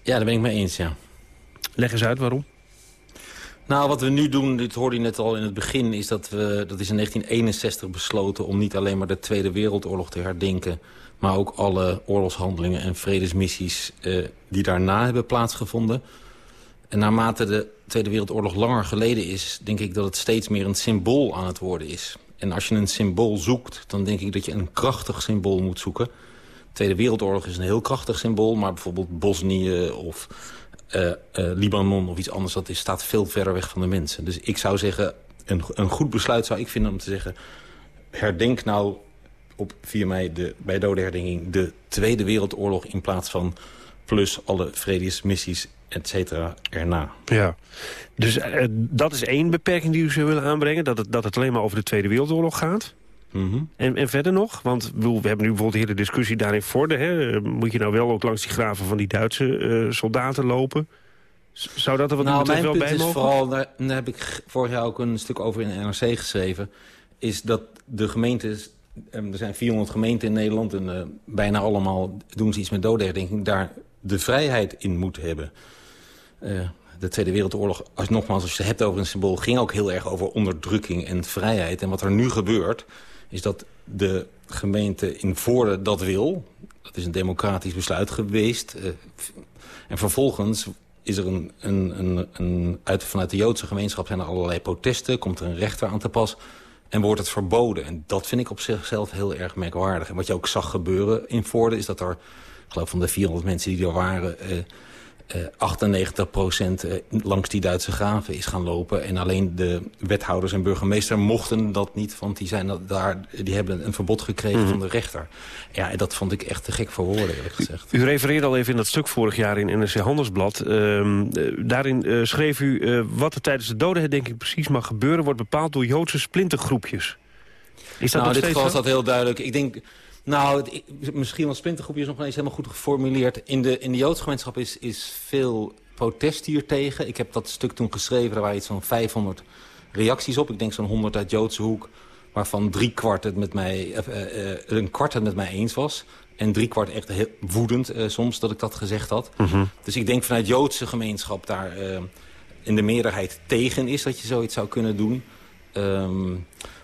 Ja, daar ben ik mee eens, ja. Leg eens uit waarom. Nou, wat we nu doen, dit hoorde je net al in het begin... is dat we, dat is in 1961 besloten om niet alleen maar de Tweede Wereldoorlog te herdenken... maar ook alle oorlogshandelingen en vredesmissies eh, die daarna hebben plaatsgevonden. En naarmate de Tweede Wereldoorlog langer geleden is... denk ik dat het steeds meer een symbool aan het worden is. En als je een symbool zoekt, dan denk ik dat je een krachtig symbool moet zoeken. De Tweede Wereldoorlog is een heel krachtig symbool... maar bijvoorbeeld Bosnië of uh, uh, Libanon of iets anders... dat is, staat veel verder weg van de mensen. Dus ik zou zeggen, een, een goed besluit zou ik vinden om te zeggen... herdenk nou op 4 mei de, bij dodenherdenking de Tweede Wereldoorlog... in plaats van plus alle vredesmissies et cetera, erna. Ja, dus uh, dat is één beperking die u zou willen aanbrengen... dat het, dat het alleen maar over de Tweede Wereldoorlog gaat? Mm -hmm. en, en verder nog? Want we hebben nu bijvoorbeeld de hele discussie daarin Vorden. Hè? Moet je nou wel ook langs die graven van die Duitse uh, soldaten lopen? Zou dat er wat nou, mijn wel punt bij is mogen? vooral, daar, daar, heb ik vorig jaar ook een stuk over in de NRC geschreven... is dat de gemeentes, er zijn 400 gemeenten in Nederland... en uh, bijna allemaal doen ze iets met dodenherdenking... daar de vrijheid in moet hebben. Uh, de Tweede Wereldoorlog, als, nogmaals, als je het hebt over een symbool... ging ook heel erg over onderdrukking en vrijheid. En wat er nu gebeurt, is dat de gemeente in Voorde dat wil. Dat is een democratisch besluit geweest. Uh, en vervolgens is er een, een, een, een, uit, vanuit de Joodse gemeenschap zijn er allerlei protesten. Komt er een rechter aan te pas. En wordt het verboden. En dat vind ik op zichzelf heel erg merkwaardig. En wat je ook zag gebeuren in Voorde is dat er... ik geloof van de 400 mensen die er waren... Uh, 98 procent uh, langs die Duitse graven is gaan lopen. En alleen de wethouders en burgemeester mochten dat niet. Want die, zijn daar, die hebben een verbod gekregen Mhm. van de rechter. Ja, en dat vond ik echt te gek voor woorden, eerlijk gezegd. U refereerde al even in dat stuk vorig jaar in NRC Handelsblad. Ehm, eh, daarin eh, schreef u eh, wat er tijdens de dodenherdenking precies mag gebeuren... wordt bepaald door Joodse splintergroepjes. Is dat nou, in dit geval is dat heel duidelijk. Ik denk, nou, het- misschien wel splintergroepje is nog wel eens helemaal goed geformuleerd. In de, in de Joodse gemeenschap is, is veel protest hier tegen. Ik heb dat stuk toen geschreven, er waren iets van 500 reacties op. Ik denk zo'n 100 uit Joodse hoek, waarvan drie kwart het met mij, eh, eh, eh, een kwart het met mij eens was. En drie kwart echt heel woedend soms dat ik dat gezegd had. Mhm. Dus ik denk vanuit Joodse gemeenschap daar in de meerderheid tegen is dat je zoiets zou kunnen doen. Ehm,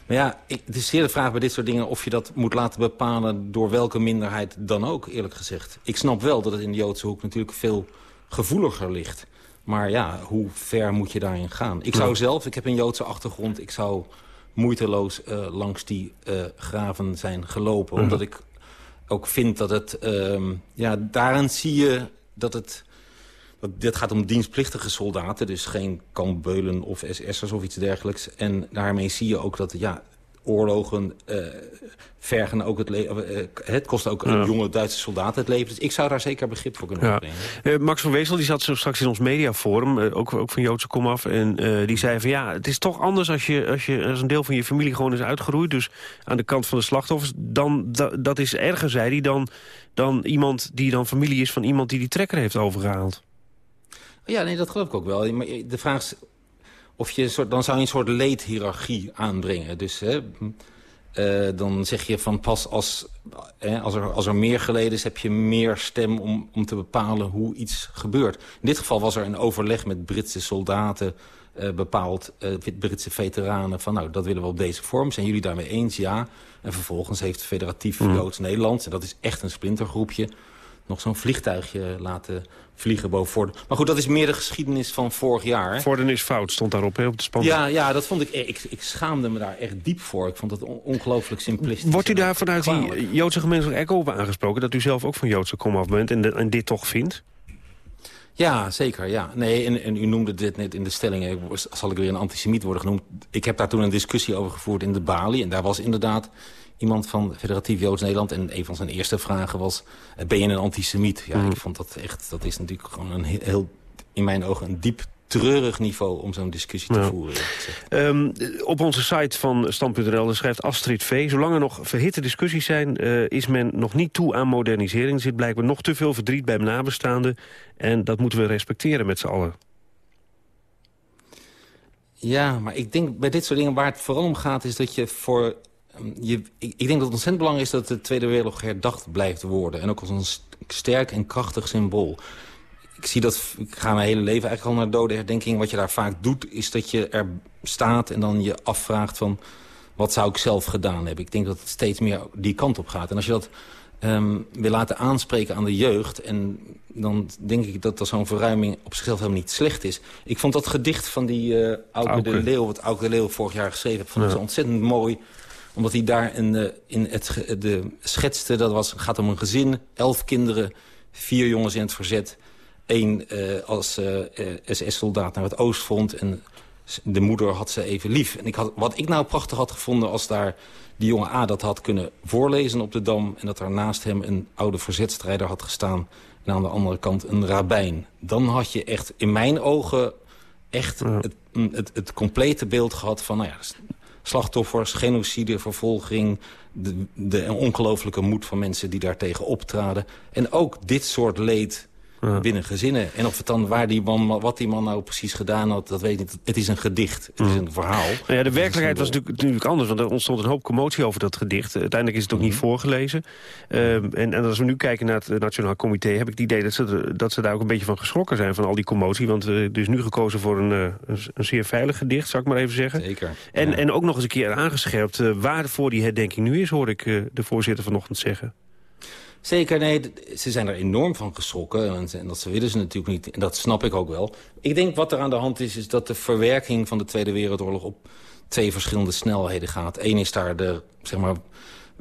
maar ja, ik, het is zeer de vraag bij dit soort dingen of je dat moet laten bepalen door welke minderheid dan ook, eerlijk gezegd. Ik snap wel dat het in de Joodse hoek natuurlijk veel gevoeliger ligt. Maar ja, hoe ver moet je daarin gaan? Ik zou zelf, ik heb een Joodse achtergrond, ik zou moeiteloos eh, langs die eh, graven zijn gelopen. Mhm. Omdat ik ook vind dat het, ehm, ja, daarin zie je dat het... Want dit gaat om dienstplichtige soldaten, dus geen kampbeulen of SS'ers of iets dergelijks. En daarmee zie je ook dat ja, oorlogen eh, vergen ook het leven. eh, het kost ook Ja. jonge Duitse soldaten het leven. Dus ik zou daar zeker begrip voor kunnen Ja. opbrengen. Eh, Max van Wezel die zat zo straks in ons mediaforum, eh, ook, ook van Joodse komaf. En eh, die zei van ja, het is toch anders als, je, als, je, als een deel van je familie gewoon is uitgeroeid. Dus aan de kant van de slachtoffers. Dan, da- dat is erger, zei hij, dan, dan iemand die dan familie is van iemand die die trekker heeft overgehaald. Ja, nee, dat geloof ik ook wel. Maar de vraag is of je een soort, dan zou je een soort leedhierarchie aanbrengen. Dus hè, eh, dan zeg je van pas als, hè, als, er, als er meer geleden is... heb je meer stem om, om te bepalen hoe iets gebeurt. In dit geval was er een overleg met Britse soldaten... eh, bepaald, eh, Britse veteranen, van nou, dat willen we op deze vorm. Zijn jullie daarmee eens? Ja. En vervolgens heeft Federatief Joods Nederland... en dat is echt een splintergroepje nog zo'n vliegtuigje laten vliegen boven Vorden. Maar goed, dat is meer de geschiedenis van vorig jaar. Vorden is fout, stond daarop hè, op de span. Ja, ja, dat vond ik, ik... Ik schaamde me daar echt diep voor. Ik vond het on- ongelooflijk simplistisch. Wordt u daar vanuit kwalijk. die Joodse gemeenschap ook op aangesproken... dat u zelf ook van Joodse komaf bent en, de- en dit toch vindt? Ja, zeker. Ja. Nee, en, en u noemde dit net in de stellingen. Zal ik weer een antisemiet worden genoemd? Ik heb daar toen een discussie over gevoerd in de Bali. En daar was inderdaad iemand van Federatief Joods Nederland. En een van zijn eerste vragen was... eh, ben je een antisemiet? Ja, ik vond dat echt... Dat is natuurlijk gewoon een he- heel, in mijn ogen, een diep treurig niveau... om zo'n discussie te Ja. voeren. Ehm, op onze site van Stand.nl schrijft Astrid V. Zolang er nog verhitte discussies zijn, eh, is men nog niet toe aan modernisering. Er zit blijkbaar nog te veel verdriet bij nabestaanden. En dat moeten we respecteren met z'n allen. Ja, maar ik denk bij dit soort dingen waar het vooral om gaat... is dat je voor... ehm, Je, ik, ik denk dat het ontzettend belangrijk is dat de Tweede Wereldoorlog herdacht blijft worden. En ook als een st- sterk en krachtig symbool. Ik zie dat, ik ga mijn hele leven eigenlijk al naar dodenherdenking. Wat je daar vaak doet, is dat je er staat en dan je afvraagt van... wat zou ik zelf gedaan hebben? Ik denk dat het steeds meer die kant op gaat. En als je dat ehm, wil laten aanspreken aan de jeugd... en dan denk ik dat dat zo'n verruiming op zichzelf helemaal niet slecht is. Ik vond dat gedicht van die eh Auke de. Leeuw... wat Auke de Leeuw vorig jaar geschreven heeft, vond ik Ja. zo ontzettend mooi omdat hij daar in, de, in het de schetste, dat was, gaat om een gezin, elf kinderen, vier jongens in het verzet, één eh, als eh, SS-soldaat naar het Oostfront en de moeder had ze even lief. En ik had, wat ik nou prachtig had gevonden als daar die jonge A dat had kunnen voorlezen op de Dam... en dat er naast hem een oude verzetstrijder had gestaan... en aan de andere kant een rabbijn. Dan had je echt in mijn ogen echt het, het, het complete beeld gehad van... Nou ja, slachtoffers, genocide, vervolging... de, de ongelofelijke moed van mensen die daartegen optraden. En ook dit soort leed binnen gezinnen. En of het dan waar die man, wat die man nou precies gedaan had, dat weet ik niet. Het is een gedicht, het is een verhaal. Nou ja, de werkelijkheid was natuurlijk, natuurlijk, anders, want er ontstond een hoop commotie over dat gedicht. Uiteindelijk is het ook niet mhm. voorgelezen. Ehm, en, en, als we nu kijken naar het Nationaal Comité, heb ik het idee dat ze, dat ze daar ook een beetje van geschrokken zijn van al die commotie. Want uh, er is nu gekozen voor een, uh, een, zeer veilig gedicht, zou ik maar even zeggen. Zeker. En, en ook nog eens een keer aangescherpt uh, waarvoor die herdenking nu is, hoor ik de voorzitter vanochtend zeggen. Zeker, nee, ze zijn er enorm van geschrokken. En, dat willen ze natuurlijk niet. En dat snap ik ook wel. Ik denk wat er aan de hand is, is dat de verwerking van de Tweede Wereldoorlog... op twee verschillende snelheden gaat. Eén is daar de, zeg maar,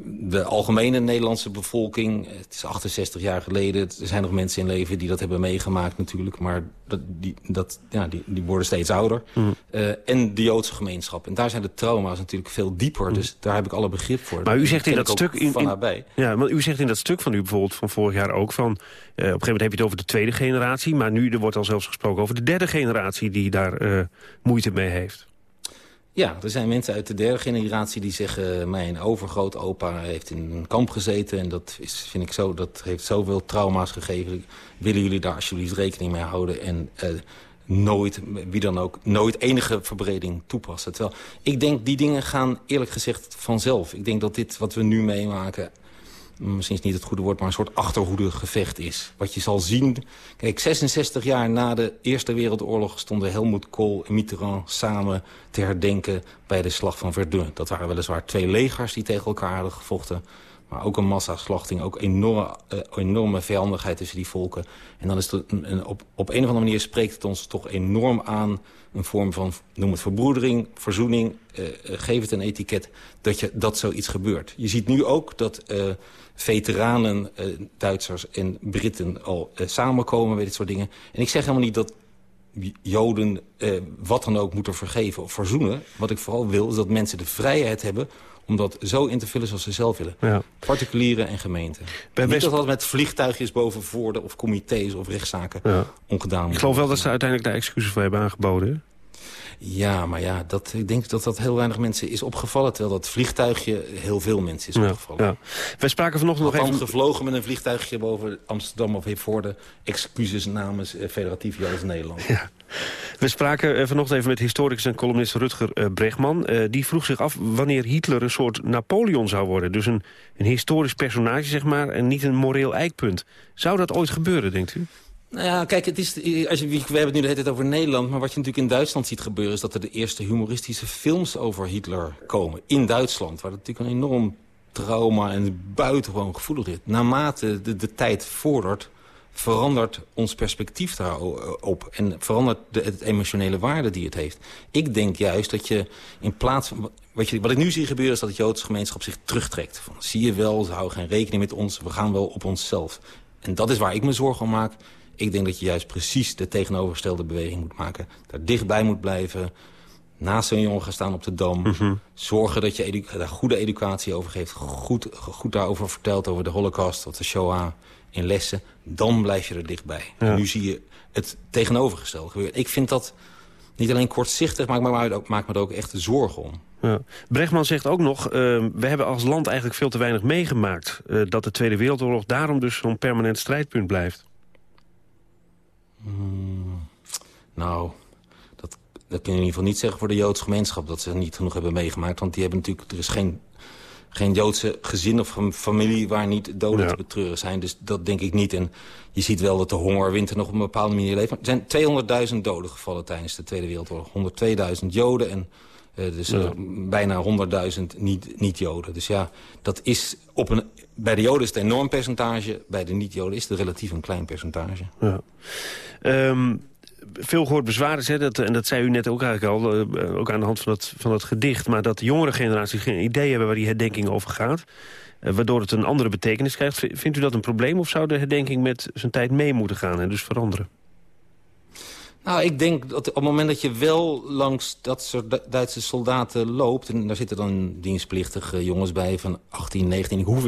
de algemene Nederlandse bevolking... het is 68 jaar geleden, er zijn nog mensen in leven die dat hebben meegemaakt natuurlijk... maar dat, die, dat, ja, die, die worden steeds ouder. Mhm. Eh, en de Joodse gemeenschap. En daar zijn de trauma's natuurlijk veel dieper, mhm. dus daar heb ik alle begrip voor. Maar u zegt in dat stuk... In, in, ja, maar u zegt in dat stuk van u bijvoorbeeld van vorig jaar ook van... Uh, op een gegeven moment heb je het over de tweede generatie... maar nu er wordt al zelfs gesproken over de derde generatie die daar uh, moeite mee heeft. Ja, er zijn mensen uit de derde generatie die zeggen... mijn overgrootopa heeft in een kamp gezeten... en dat is, vind ik zo, dat heeft zoveel trauma's gegeven. Willen jullie daar alsjeblieft rekening mee houden... en uh, nooit, wie dan ook, nooit enige verbreding toepassen. Terwijl ik denk, die dingen gaan eerlijk gezegd vanzelf. Ik denk dat dit wat we nu meemaken misschien is niet het goede woord, maar een soort achterhoede gevecht is. Wat je zal zien... Kijk, 66 jaar na de Eerste Wereldoorlog stonden Helmut Kool en Mitterrand samen te herdenken bij de slag van Verdun. Dat waren weliswaar twee legers die tegen elkaar hadden gevochten. Maar ook een massaslachting, ook enorme, uh, enorme vijandigheid tussen die volken. En dan is het een, op, op een of andere manier spreekt het ons toch enorm aan... een vorm van, noem het verbroedering, verzoening, uh, geef het een etiket... dat, je, dat zoiets gebeurt. Je ziet nu ook dat veteranen, Duitsers en Britten al samenkomen bij dit soort dingen. En ik zeg helemaal niet dat Joden wat dan ook moeten vergeven of verzoenen. Wat ik vooral wil is dat mensen de vrijheid hebben om dat zo in te vullen zoals ze zelf willen. Ja. Particulieren en gemeenten. Bij Niet dat dat met vliegtuigjes boven voorden of comité's of rechtszaken ja. ongedaan wordt. Ik geloof wel dat ze uiteindelijk daar excuses voor hebben aangeboden. Ja, maar ja, dat, ik denk dat dat heel weinig mensen is opgevallen... terwijl dat vliegtuigje heel veel mensen is opgevallen. Ja, Wij spraken vanochtend nog even... gevlogen met een vliegtuigje boven Amsterdam of Heevoorde... excuses namens eh, Federatief Joods Nederland. Ja. We spraken eh, vanochtend even met historicus en columnist Rutger uh, Bregman. Uh, die vroeg zich af wanneer Hitler een soort Napoleon zou worden. Dus een, een historisch personage, zeg maar, en niet een moreel eikpunt. Zou dat ooit gebeuren, denkt u? Nou ja, kijk, het is, als je, we hebben het nu de hele tijd over Nederland... maar wat je natuurlijk in Duitsland ziet gebeuren... is dat er de eerste humoristische films over Hitler komen. In Duitsland, waar natuurlijk een enorm trauma en buitengewoon gevoelig is. Naarmate de, de tijd vordert, verandert ons perspectief daarop. En verandert de, het emotionele waarde die het heeft. Ik denk juist dat je in plaats van... Wat, je, wat ik nu zie gebeuren is dat het Joodse gemeenschap zich terugtrekt. Van, zie je wel, ze houden geen rekening met ons, we gaan wel op onszelf. En dat is waar ik me zorgen om maak ik denk dat je juist precies de tegenovergestelde beweging moet maken. Daar dichtbij moet blijven. Naast een jongen gaan staan op de dam. Mhm. Zorgen dat je daar goede educatie over geeft. Goed, goed daarover vertelt over de holocaust of de Shoah in lessen. Dan blijf je er dichtbij. En nu zie je het tegenovergestelde gebeuren. Ik vind dat niet alleen kortzichtig, maar ik maak me er ook echt zorgen om. Ja. Brechtman zegt ook nog, uh, we hebben als land eigenlijk veel te weinig meegemaakt. Uh, dat de Tweede Wereldoorlog daarom dus zo'n permanent strijdpunt blijft. Hmm, nou, dat, dat kun je in ieder geval niet zeggen voor de Joodse gemeenschap... dat ze niet genoeg hebben meegemaakt. Want die hebben natuurlijk, er is geen, geen Joodse gezin of familie... waar niet doden te betreuren zijn. Dus dat denk ik niet. En je ziet wel dat de hongerwinter nog op een bepaalde manier leeft. Er zijn 200.000 doden gevallen tijdens de Tweede Wereldoorlog. 102.000 Joden en uh, dus ja. bijna 100.000 niet-Joden. Niet dus ja, dat is op een, bij de Joden is het een enorm percentage. Bij de niet-Joden is het relatief een klein percentage. Ja. Um, veel gehoord bezwaren, hè, dat, en dat zei u net ook eigenlijk al, uh, ook aan de hand van het, van gedicht... maar dat de jongere generatie geen idee hebben waar die herdenking over gaat... Uh, waardoor het een andere betekenis krijgt. Vindt u dat een probleem of zou de herdenking met zijn tijd mee moeten gaan en dus veranderen? Nou, ik denk dat op het moment dat je wel langs dat soort Duitse soldaten loopt... en daar zitten dan dienstplichtige jongens bij van 18, 19... ik hoef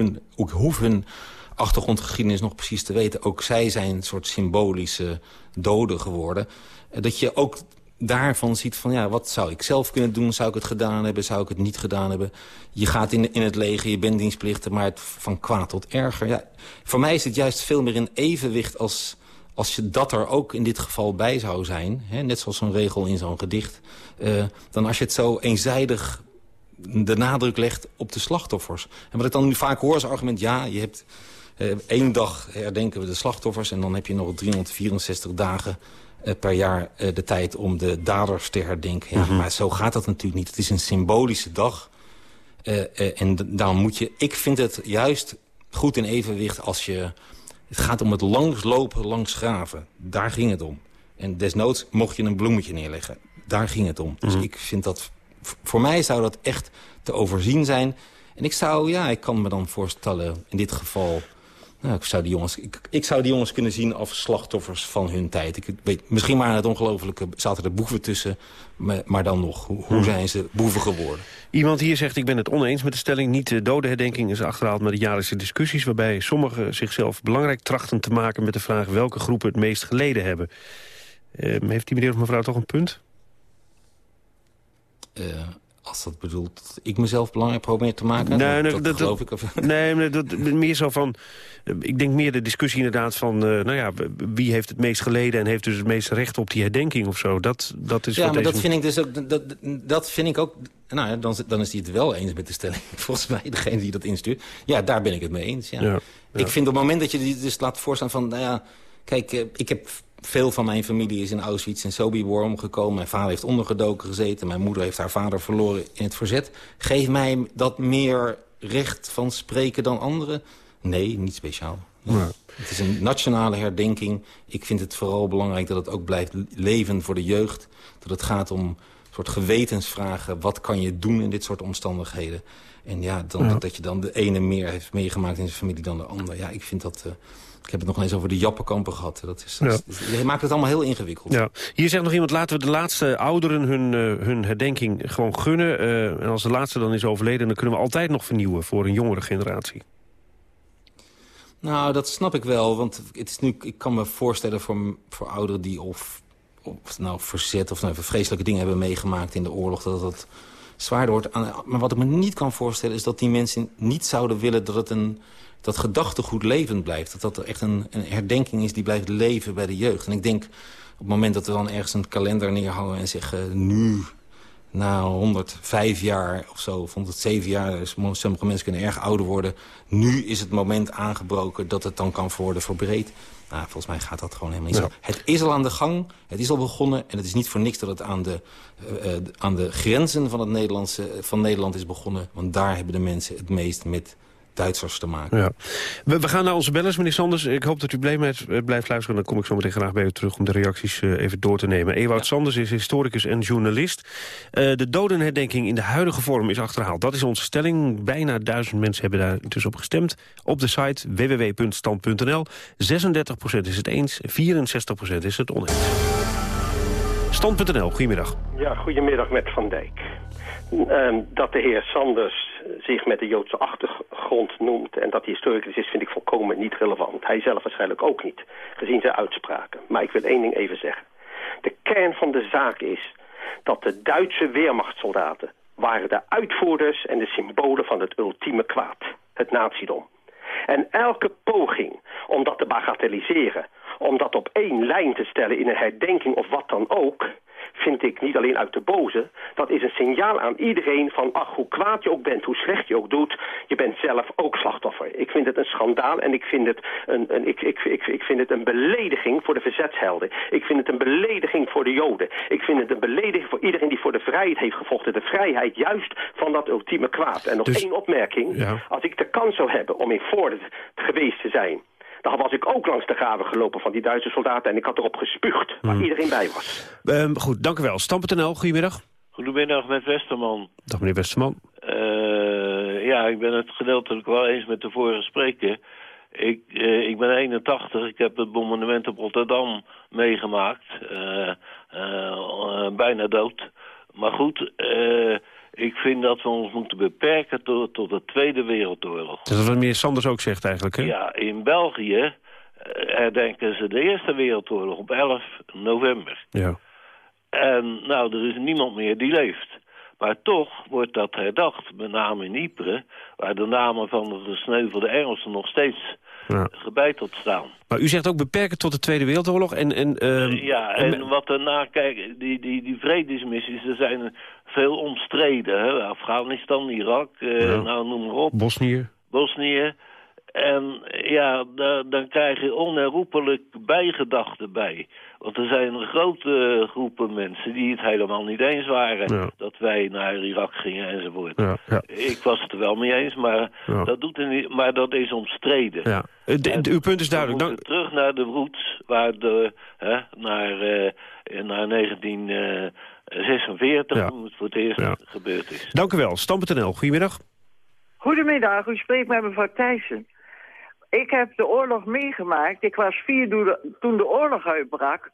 hun, ik achtergrondgeschiedenis nog precies te weten. Ook zij zijn een soort symbolische doden geworden. Eh, dat je ook daarvan ziet van, ja, wat zou ik zelf kunnen doen? Zou ik het gedaan hebben? Zou ik het niet gedaan hebben? Je gaat in, in het leger, je bent dienstplichtig, maar het van kwaad tot erger. Ja, voor mij is het juist veel meer in evenwicht als, als je dat er ook in dit geval bij zou zijn. Hè, net zoals zo'n regel in zo'n gedicht. Uh, dan als je het zo eenzijdig de nadruk legt op de slachtoffers. En wat ik dan nu vaak hoor als argument... ja, je hebt uh, één dag herdenken we de slachtoffers... en dan heb je nog 364 dagen uh, per jaar de tijd om de daders te herdenken. Ja, mm -hmm. Maar zo gaat dat natuurlijk niet. Het is een symbolische dag. en daarom moet je... Ik vind het juist goed in evenwicht als je... Het gaat om het langslopen, langs graven. Daar ging het om. En desnoods mocht je een bloemetje neerleggen. Daar ging het om. Mm -hmm. Dus ik vind dat... Voor mij zou dat echt te overzien zijn... En ik zou, ja, ik kan me dan voorstellen, in dit geval... Nou, ik, zou die jongens, ik, ik, zou die jongens kunnen zien als slachtoffers van hun tijd. Ik weet, misschien maar het ongelofelijke zaten er boeven tussen. Maar, maar dan nog, hoe, hoe, zijn ze boeven geworden? Iemand hier zegt, ik ben het oneens met de stelling. Niet de dodenherdenking is achterhaald met de jaarlijkse discussies... waarbij sommigen zichzelf belangrijk trachten te maken... met de vraag welke groepen het meest geleden hebben. Uh, heeft die meneer of mevrouw toch een punt? Uh, als dat bedoelt dat ik mezelf belangrijk probeer te maken? Nee, dat, nee, dat, geloof ik. Of... Nee, nee dat, meer zo van... Ik denk meer de discussie inderdaad van... Uh, nou ja, wie heeft het meest geleden en heeft dus het meeste recht op die herdenking of zo. Dat, dat is ja, maar dat vind ik dus ook... Dat, dat vind ik ook... Nou ja, dan, dan is hij het wel eens met de stelling. Volgens mij, degene die dat instuurt. Ja, daar ben ik het mee eens. Ja. ja, ja. Ik vind op het moment dat je die dus laat voorstaan van... Nou ja, kijk, ik heb veel van mijn familie is in Auschwitz en Sobibor omgekomen. Mijn vader heeft ondergedoken gezeten. Mijn moeder heeft haar vader verloren in het verzet. Geef mij dat meer recht van spreken dan anderen? Nee, niet speciaal. Ja. Het is een nationale herdenking. Ik vind het vooral belangrijk dat het ook blijft leven voor de jeugd. Dat het gaat om soort gewetensvragen. Wat kan je doen in dit soort omstandigheden? En ja, dan, ja. dat je dan de ene meer heeft meegemaakt in zijn familie dan de ander. Ja, ik vind dat... Uh, ik heb het nog eens over de jappenkampen gehad. Dat is, dat is, je maakt het allemaal heel ingewikkeld. Ja. Hier zegt nog iemand, laten we de laatste ouderen hun, uh, hun herdenking gewoon gunnen. Uh, en als de laatste dan is overleden, dan kunnen we altijd nog vernieuwen voor een jongere generatie. Nou, dat snap ik wel. Want het is nu, ik kan me voorstellen voor, voor ouderen die of, of nou verzet of nou, vreselijke dingen hebben meegemaakt in de oorlog... dat dat zwaarder wordt. Maar wat ik me niet kan voorstellen is dat die mensen niet zouden willen dat het een dat gedachtegoed levend blijft. Dat dat echt een, een, herdenking is die blijft leven bij de jeugd. En ik denk, op het moment dat we dan ergens een kalender neerhangen... en zeggen, nu, na 105 jaar of zo, of 107 jaar... Dus sommige mensen kunnen erg ouder worden... nu is het moment aangebroken dat het dan kan worden verbreed. Nou, volgens mij gaat dat gewoon helemaal niet ja. zo. Het is al aan de gang, het is al begonnen... en het is niet voor niks dat het aan de, uh, aan de grenzen van, het Nederlandse, van Nederland is begonnen. Want daar hebben de mensen het meest met Duitsers te maken. Ja. We, we, gaan naar onze bellers, meneer Sanders. Ik hoop dat u blij met, blijft luisteren. Dan kom ik zo meteen graag bij u terug om de reacties uh, even door te nemen. Ewout ja. Sanders is historicus en journalist. Uh, de dodenherdenking in de huidige vorm is achterhaald. Dat is onze stelling. Bijna duizend mensen hebben daar intussen op gestemd. Op de site www.stand.nl. 36% is het eens, 64% is het oneens. Stand.nl, goedemiddag. Ja, goedemiddag met Van Dijk. Uh, dat de heer Sanders zich met de Joodse achtergrond noemt... en dat hij historicus is, vind ik volkomen niet relevant. Hij zelf waarschijnlijk ook niet, gezien zijn uitspraken. Maar ik wil één ding even zeggen. De kern van de zaak is dat de Duitse weermachtssoldaten... waren de uitvoerders en de symbolen van het ultieme kwaad, het nazidom. En elke poging om dat te bagatelliseren... om dat op één lijn te stellen in een herdenking of wat dan ook vind ik niet alleen uit de boze. Dat is een signaal aan iedereen van, ach, hoe kwaad je ook bent, hoe slecht je ook doet, je bent zelf ook slachtoffer. Ik vind het een schandaal en ik vind het een, een, ik, ik, ik, ik vind het een belediging voor de verzetshelden. Ik vind het een belediging voor de Joden. Ik vind het een belediging voor iedereen die voor de vrijheid heeft gevochten. De vrijheid juist van dat ultieme kwaad. En nog dus, één opmerking. Ja. Als ik de kans zou hebben om in Voorde geweest te zijn dan was ik ook langs de graven gelopen van die Duitse soldaten... en ik had erop gespuugd, waar hmm. iedereen bij was. Um, goed, dank u wel. Stam.nl, goedemiddag. Goedemiddag, met Westerman. Dag meneer Westerman. Uh, ja, ik ben het gedeeltelijk wel eens met de vorige spreker. Ik, eh, ik ben 81, ik heb het bombardement op Rotterdam meegemaakt. Eh, eh, bijna dood. Maar goed, eh, ik vind dat we ons moeten beperken tot, tot de Tweede Wereldoorlog. Dat is wat meneer Sanders ook zegt eigenlijk, hè? Ja, in België eh, herdenken ze de Eerste Wereldoorlog op 11 november. Ja. En nou, er is niemand meer die leeft. Maar toch wordt dat herdacht, met name in Ypres... waar de namen van de gesneuvelde Engelsen nog steeds Ja. gebeiteld staan. Maar u zegt ook beperken tot de Tweede Wereldoorlog en... en ehm, Ja, en wat daarna, kijk, die, die, die vredesmissies, er zijn veel omstreden. Hè? Afghanistan, Irak, eh, Ja. nou noem maar op. Bosnië. Bosnië. En ja, da- dan krijg je onherroepelijk bijgedachten bij. Want er zijn grote groepen mensen die het helemaal niet eens waren... Ja. dat wij naar Irak gingen enzovoort. Ja, ja. Ik was het er wel mee eens, maar, Ja. dat, doet er niet, maar dat is omstreden. Ja. Eh, de- de- uw punt is We duidelijk. moeten Dank, terug naar de roots, waar de, hè, naar, eh, naar 1946, Ja. toen het voor het eerst Ja. gebeurd is. dank u wel. Stam.nl, goedemiddag. Goedemiddag, u spreekt met mevrouw Thijssen. Ik heb de oorlog meegemaakt. Ik was vier toen de, oorlog uitbrak.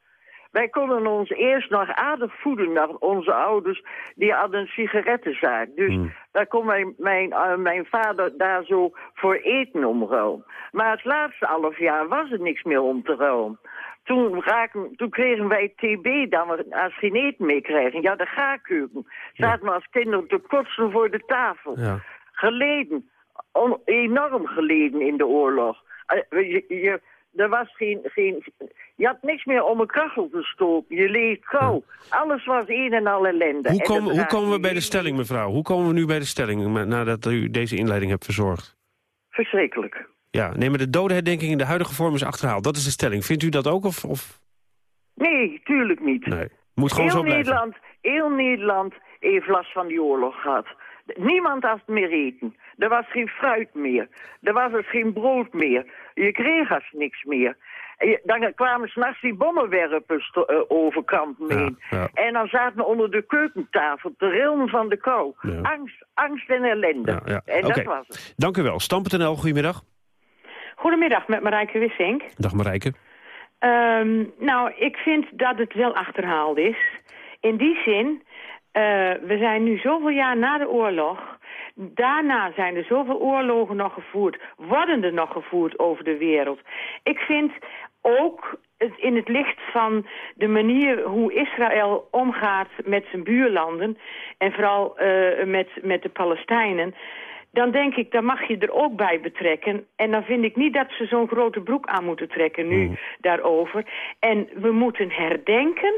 Wij konden ons eerst nog aardig voeden naar onze ouders. Die hadden een sigarettenzaak. Dus daar kon mijn, mijn, eh, mijn vader daar zo voor eten om ruilen. Maar het laatste half jaar was er niks meer om te ruilen. Toen, raken, toen kregen wij TB, dan we als geen eten meer kregen. Ja, de gaarkeuken. Zaten we als kinderen te kotsen voor de tafel Ja. geleden. Enorm geleden in de oorlog. Eh, Je, je, er was geen, geen... Je had niks meer om een kachel te stoken. Je leed kou. Alles was een en al ellende. Hoe hoe komen we bij de stelling, mevrouw? Hoe komen we nu bij de stelling nadat u deze inleiding hebt verzorgd? Verschrikkelijk. Ja, nee, maar de dodenherdenking in de huidige vorm is achterhaald. Dat is de stelling. Vindt u dat ook? Of, of... Nee, tuurlijk niet. Nee, moet gewoon heel zo blijven. Nederland, heel Nederland heeft last van die oorlog gehad. Niemand had meer eten. Er was geen fruit meer. Er was dus geen brood meer. Je kreeg als niks meer. Dan kwamen s'nachts die bommenwerpers eh, over kampen heen. ja. En dan zaten we onder de keukentafel te rillen van de kou. Ja. Angst, angst en ellende. Ja, ja. En dat was het. Dank u wel. Stam.nl, goedemiddag. Goedemiddag, met Marijke Wissink. Dag Marijke. Ehm, nou, ik vind dat het wel achterhaald is. In die zin, eh, we zijn nu zoveel jaar na de oorlog. Daarna zijn er zoveel oorlogen nog gevoerd. Worden er nog gevoerd over de wereld. Ik vind ook in het licht van de manier hoe Israël omgaat met zijn buurlanden... en vooral eh, met, met de Palestijnen... dan denk ik, daar mag je er ook bij betrekken. En dan vind ik niet dat ze zo'n grote broek aan moeten trekken nu daarover. En we moeten herdenken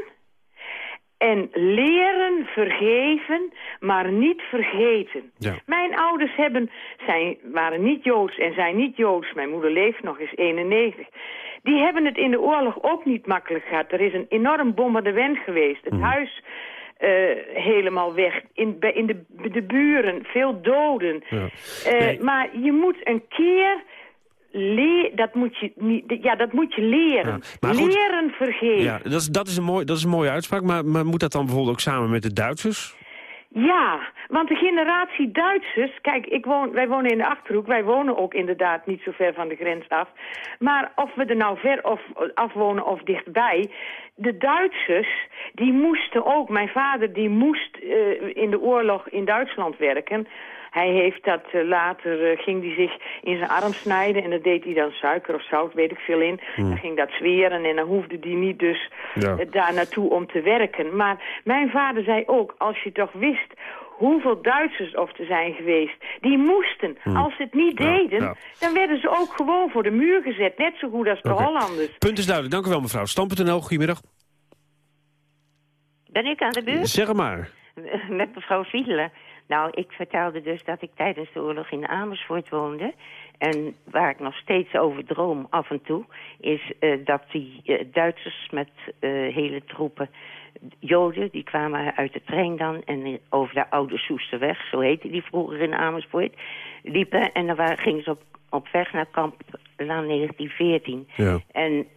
en leren vergeven, maar niet vergeten. Ja. Mijn ouders hebben, zijn, waren niet Joods en zijn niet Joods. Mijn moeder leeft nog, is 91. Die hebben het in de oorlog ook niet makkelijk gehad. Er is een enorm bombardement geweest. Het huis eh, helemaal weg. In, in de, de buren, veel doden. Ja. Eh. Maar je moet een keer... Le dat, moet je niet, ja, dat moet je leren. goed. leren vergeven. Ja, dat is, dat, is een mooi, dat is een mooie uitspraak, maar, maar moet dat dan bijvoorbeeld ook samen met de Duitsers? Ja, want de generatie Duitsers... Kijk, ik woon, wij wonen in de Achterhoek. Wij wonen ook inderdaad niet zo ver van de grens af. Maar of we er nou ver of, afwonen of dichtbij... De Duitsers, die moesten ook... Mijn vader, die moest eh, in de oorlog in Duitsland werken... Hij heeft dat eh, later, eh, ging hij zich in zijn arm snijden... en daar deed hij dan suiker of zout, weet ik veel in. Dan ging dat zweren en dan hoefde hij niet dus Ja. eh, daar naartoe om te werken. Maar mijn vader zei ook, als je toch wist hoeveel Duitsers of er zijn geweest... die moesten, als ze het niet deden... ja. dan werden ze ook gewoon voor de muur gezet. Net zo goed als de. Hollanders. Punt is duidelijk. Dank u wel, mevrouw. Stam.nl, goedemiddag. Ben ik aan de beurt? Zeg maar. Met mevrouw Fiedler. Nou, ik vertelde dus dat ik tijdens de oorlog in Amersfoort woonde. En waar ik nog steeds over droom af en toe... is eh, dat die eh, Duitsers met eh, hele troepen Joden... die kwamen uit de trein dan en over de Oude Soesterweg... zo heette die vroeger in Amersfoort... liepen en dan waren, gingen ze op, op weg naar kamp Laan 1914. Ja. En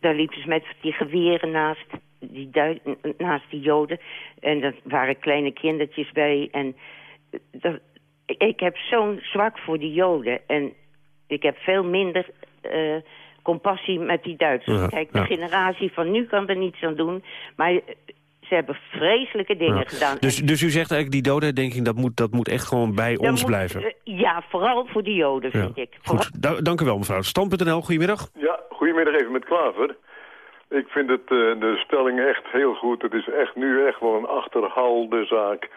daar liepen ze met die geweren naast die, naast die Joden. En er waren kleine kindertjes bij. En dat, ik heb zo'n zwak voor die Joden. En ik heb veel minder eh, compassie met die Duitsers. Ja, Kijk, de ja. generatie van nu kan er niets aan doen. Maar eh, ze hebben vreselijke dingen Ja. gedaan. Dus, dus u zegt eigenlijk, die dodenherdenking, dat moet, dat moet echt gewoon bij Dat ons moet, blijven. eh, ja, vooral voor de Joden, Ja. vind ik. Goed, da- dank u wel mevrouw. Stand.nl, goedemiddag. Ja, goedemiddag even met Klaver. Ik vind het, eh, de stelling echt heel goed. Het is echt nu echt wel een achterhaalde zaak.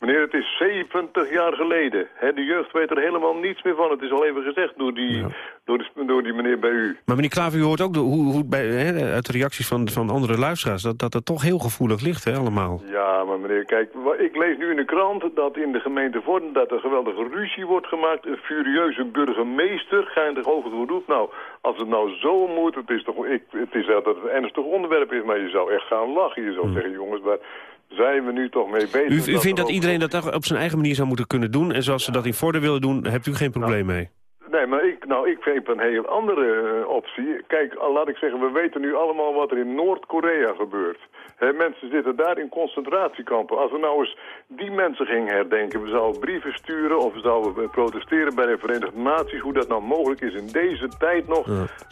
Meneer, het is 70 jaar geleden. De jeugd weet er helemaal niets meer van. Het is al even gezegd door die, door de, door die meneer bij u. Maar meneer Klaver, u hoort ook de, hoe, hoe het bij, uit de reacties van, van andere luisteraars... dat dat, toch heel gevoelig ligt, hè, allemaal. Ja, maar meneer, kijk, ik lees nu in de krant dat in de gemeente Vorden... dat er geweldige ruzie wordt gemaakt. Een furieuze burgemeester er over voor doet. Nou, als het nou zo moet, het is toch... Ik, het is dat het een ernstig onderwerp is, maar je zou echt gaan lachen. Je zou zeggen, jongens, waar zijn we nu toch mee bezig? U, u vindt dat iedereen dat op zijn eigen manier zou moeten kunnen doen... en zoals ze dat in Vorden willen doen, hebt u geen probleem mee? Nee, maar ik, nou, ik vind een heel andere eh, optie. Kijk, laat ik zeggen, we weten nu allemaal wat er in Noord-Korea gebeurt. Mensen zitten daar in concentratiekampen. Als we nou eens die mensen gingen herdenken, we zouden brieven sturen of we zouden eh, protesteren bij de Verenigde Naties, hoe dat nou mogelijk is in deze tijd nog,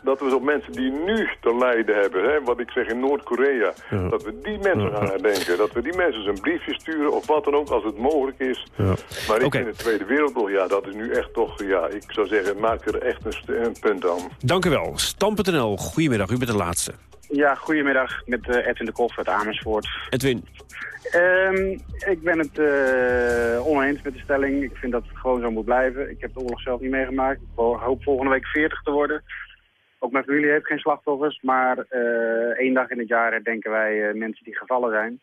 dat we op mensen die nu te lijden hebben, hè, wat ik zeg in Noord-Korea, dat we die mensen gaan herdenken. Dat we die mensen eens een briefje sturen of wat dan ook, als het mogelijk is. Maar ik vind de Tweede Wereldoorlog, ja, dat is nu echt toch, ja, ik zou zeggen, maak er echt een, een punt aan. Dank u wel. Stam.nl, goedemiddag, u bent de laatste. Ja, goedemiddag met eh, Edwin de Koff uit Amersfoort. Edwin. Ehm, ik ben het eh, oneens met de stelling. Ik vind dat het gewoon zo moet blijven. Ik heb de oorlog zelf niet meegemaakt. Ik ho- hoop volgende week 40 te worden. Ook mijn familie heeft geen slachtoffers. Maar eh, één dag in het jaar herdenken wij eh, mensen die gevallen zijn.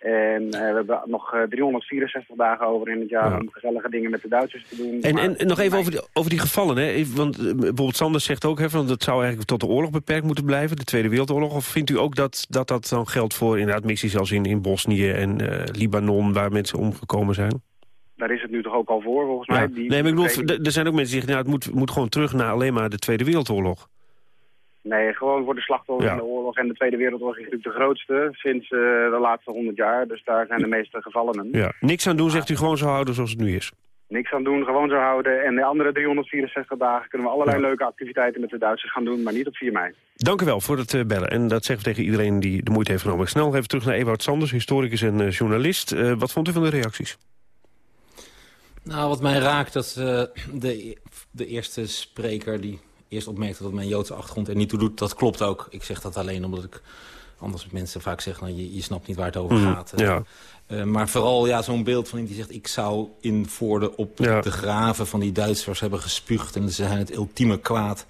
En eh, we hebben nog eh, 364 dagen over in het jaar om gezellige dingen met de Duitsers te doen. En, Maar- en, en nog even over die, over die gevallen. Hè? Want eh, bijvoorbeeld Sanders zegt ook... Hè, van, dat zou eigenlijk tot de oorlog beperkt moeten blijven. De Tweede Wereldoorlog. Of vindt u ook dat dat, dat dan geldt voor inderdaad missies als in, in Bosnië en eh, Libanon... waar mensen omgekomen zijn? Daar is het nu toch ook al voor, volgens mij. Die nee, maar ik bedoel, er zijn ook mensen die zeggen... Nou, het moet, moet gewoon terug naar alleen maar de Tweede Wereldoorlog. Nee, gewoon voor de slachtoffers Ja. in de oorlog. En de Tweede Wereldoorlog is natuurlijk de grootste sinds eh, de laatste honderd jaar. Dus daar zijn de meeste gevallenen. Ja. Niks aan doen, zegt u gewoon zo houden zoals het nu is. Niks aan doen, gewoon zo houden. En de andere 364 dagen kunnen we allerlei leuke activiteiten met de Duitsers gaan doen, maar niet op 4 mei. Dank u wel voor het eh, bellen. En dat zeggen we tegen iedereen die de moeite heeft genomen. Snel even terug naar Ewout Sanders, historicus en eh, journalist. Eh, wat vond u van de reacties? Nou, wat mij raakt, dat eh, de, de eerste spreker die eerst opmerkte dat mijn Joodse achtergrond er niet toe doet, dat klopt ook. Ik zeg dat alleen omdat ik anders mensen vaak zeggen, nou, je, je snapt niet waar het over Mhm, gaat. Ja. eh, maar vooral ja, zo'n beeld van iemand die zegt... ik zou in Voorde op Ja. de graven van die Duitsers hebben gespuugd... en ze zijn het ultieme kwaad.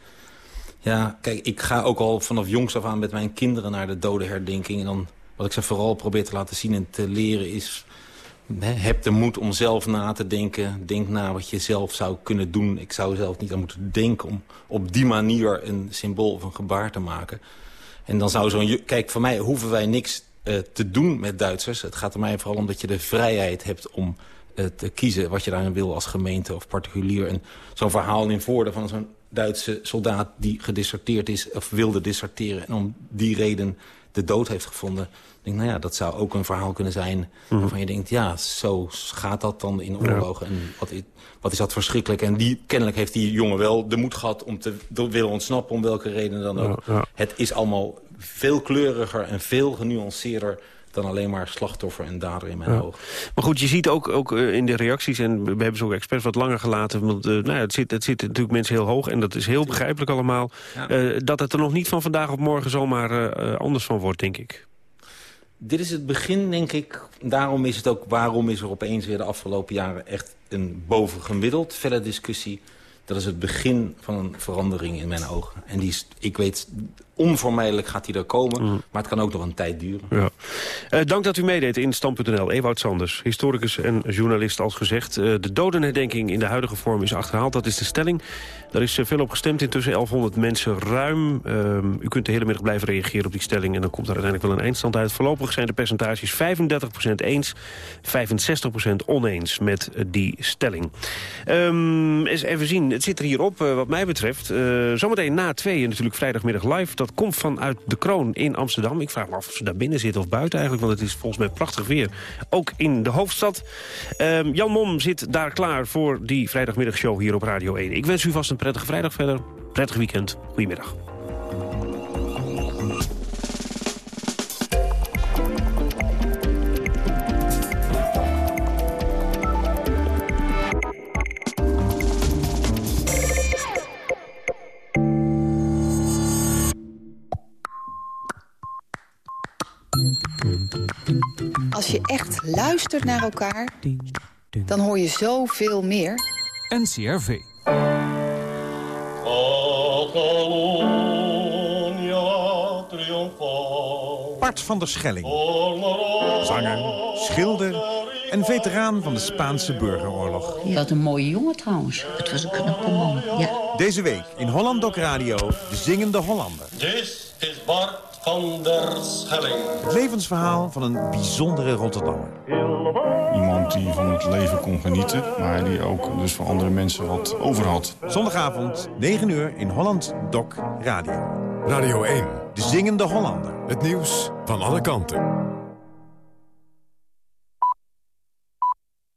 Ja, kijk, ik ga ook al vanaf jongs af aan met mijn kinderen naar de dodenherdenking. En dan, wat ik ze vooral probeer te laten zien en te leren is... heb de moed om zelf na te denken. Denk na wat je zelf zou kunnen doen. Ik zou zelf niet aan moeten denken om op die manier een symbool of een gebaar te maken. En dan zou zo'n... Kijk, voor mij hoeven wij niks eh, te doen met Duitsers. Het gaat er mij vooral om dat je de vrijheid hebt om eh, te kiezen wat je daarin wil als gemeente of particulier. En zo'n verhaal in Voorde van zo'n Duitse soldaat die gedisserteerd is of wilde disserteren en om die reden de dood heeft gevonden. Ik denk, nou ja, dat zou ook een verhaal kunnen zijn waarvan je denkt, ja, zo gaat dat dan in oorlogen. En wat is, wat is dat verschrikkelijk. En die, kennelijk heeft die jongen wel de moed gehad om te willen ontsnappen, om welke reden dan ook. Ja, ja. Het is allemaal veel kleuriger en veel genuanceerder dan alleen maar slachtoffer en dader in mijn Ja. ogen. Maar goed, je ziet ook, ook eh, in de reacties... en we hebben ze ook expres wat langer gelaten... want eh, nou ja, het, zit, het zit natuurlijk mensen heel hoog... en dat is heel begrijpelijk allemaal... Ja. eh, dat het er nog niet van vandaag op morgen zomaar eh, anders van wordt, denk ik. Dit is het begin, denk ik. Daarom is het ook, waarom is er opeens weer de afgelopen jaren echt een bovengemiddeld felle discussie. Dat is het begin van een verandering in mijn ogen. En die is, ik weet, onvermijdelijk gaat die er komen. Maar het kan ook nog een tijd duren. Ja. Eh, dank dat u meedeed in Stam.nl. Ewout Sanders, historicus en journalist als gezegd. Eh, de dodenherdenking in de huidige vorm is achterhaald. Dat is de stelling. Daar is eh, veel op gestemd. Intussen 1100 mensen ruim. Ehm, u kunt de hele middag blijven reageren op die stelling. En dan komt er uiteindelijk wel een eindstand uit. Voorlopig zijn de percentages 35% eens, 65% oneens met die stelling. Eens even zien. Het zit er hier op, eh, wat mij betreft. Zometeen na tweeën natuurlijk vrijdagmiddag live. Dat komt vanuit de Kroon in Amsterdam. Ik vraag me af of ze daar binnen zitten of buiten eigenlijk. Want het is volgens mij prachtig weer. Ook in de hoofdstad. Ehm, Jan Mom zit daar klaar voor die vrijdagmiddagshow hier op Radio 1. Ik wens u vast een prettige vrijdag verder. Prettig weekend. Goedemiddag. Als je echt luistert naar elkaar, dan hoor je zoveel meer. NCRV. Bart van der Schelling. Zanger, schilder en veteraan van de Spaanse burgeroorlog. Je had een mooie jongen trouwens. Het was een knappe man, ja. Deze week in Holland Doc Radio, de zingende Hollander. Dit is Bart van der Schelling. Het levensverhaal van een bijzondere Rotterdammer. Iemand die van het leven kon genieten, maar die ook dus voor andere mensen wat over had. Zondagavond, 9 uur in Holland Doc Radio. Radio 1. De zingende Hollander. Het nieuws van alle kanten.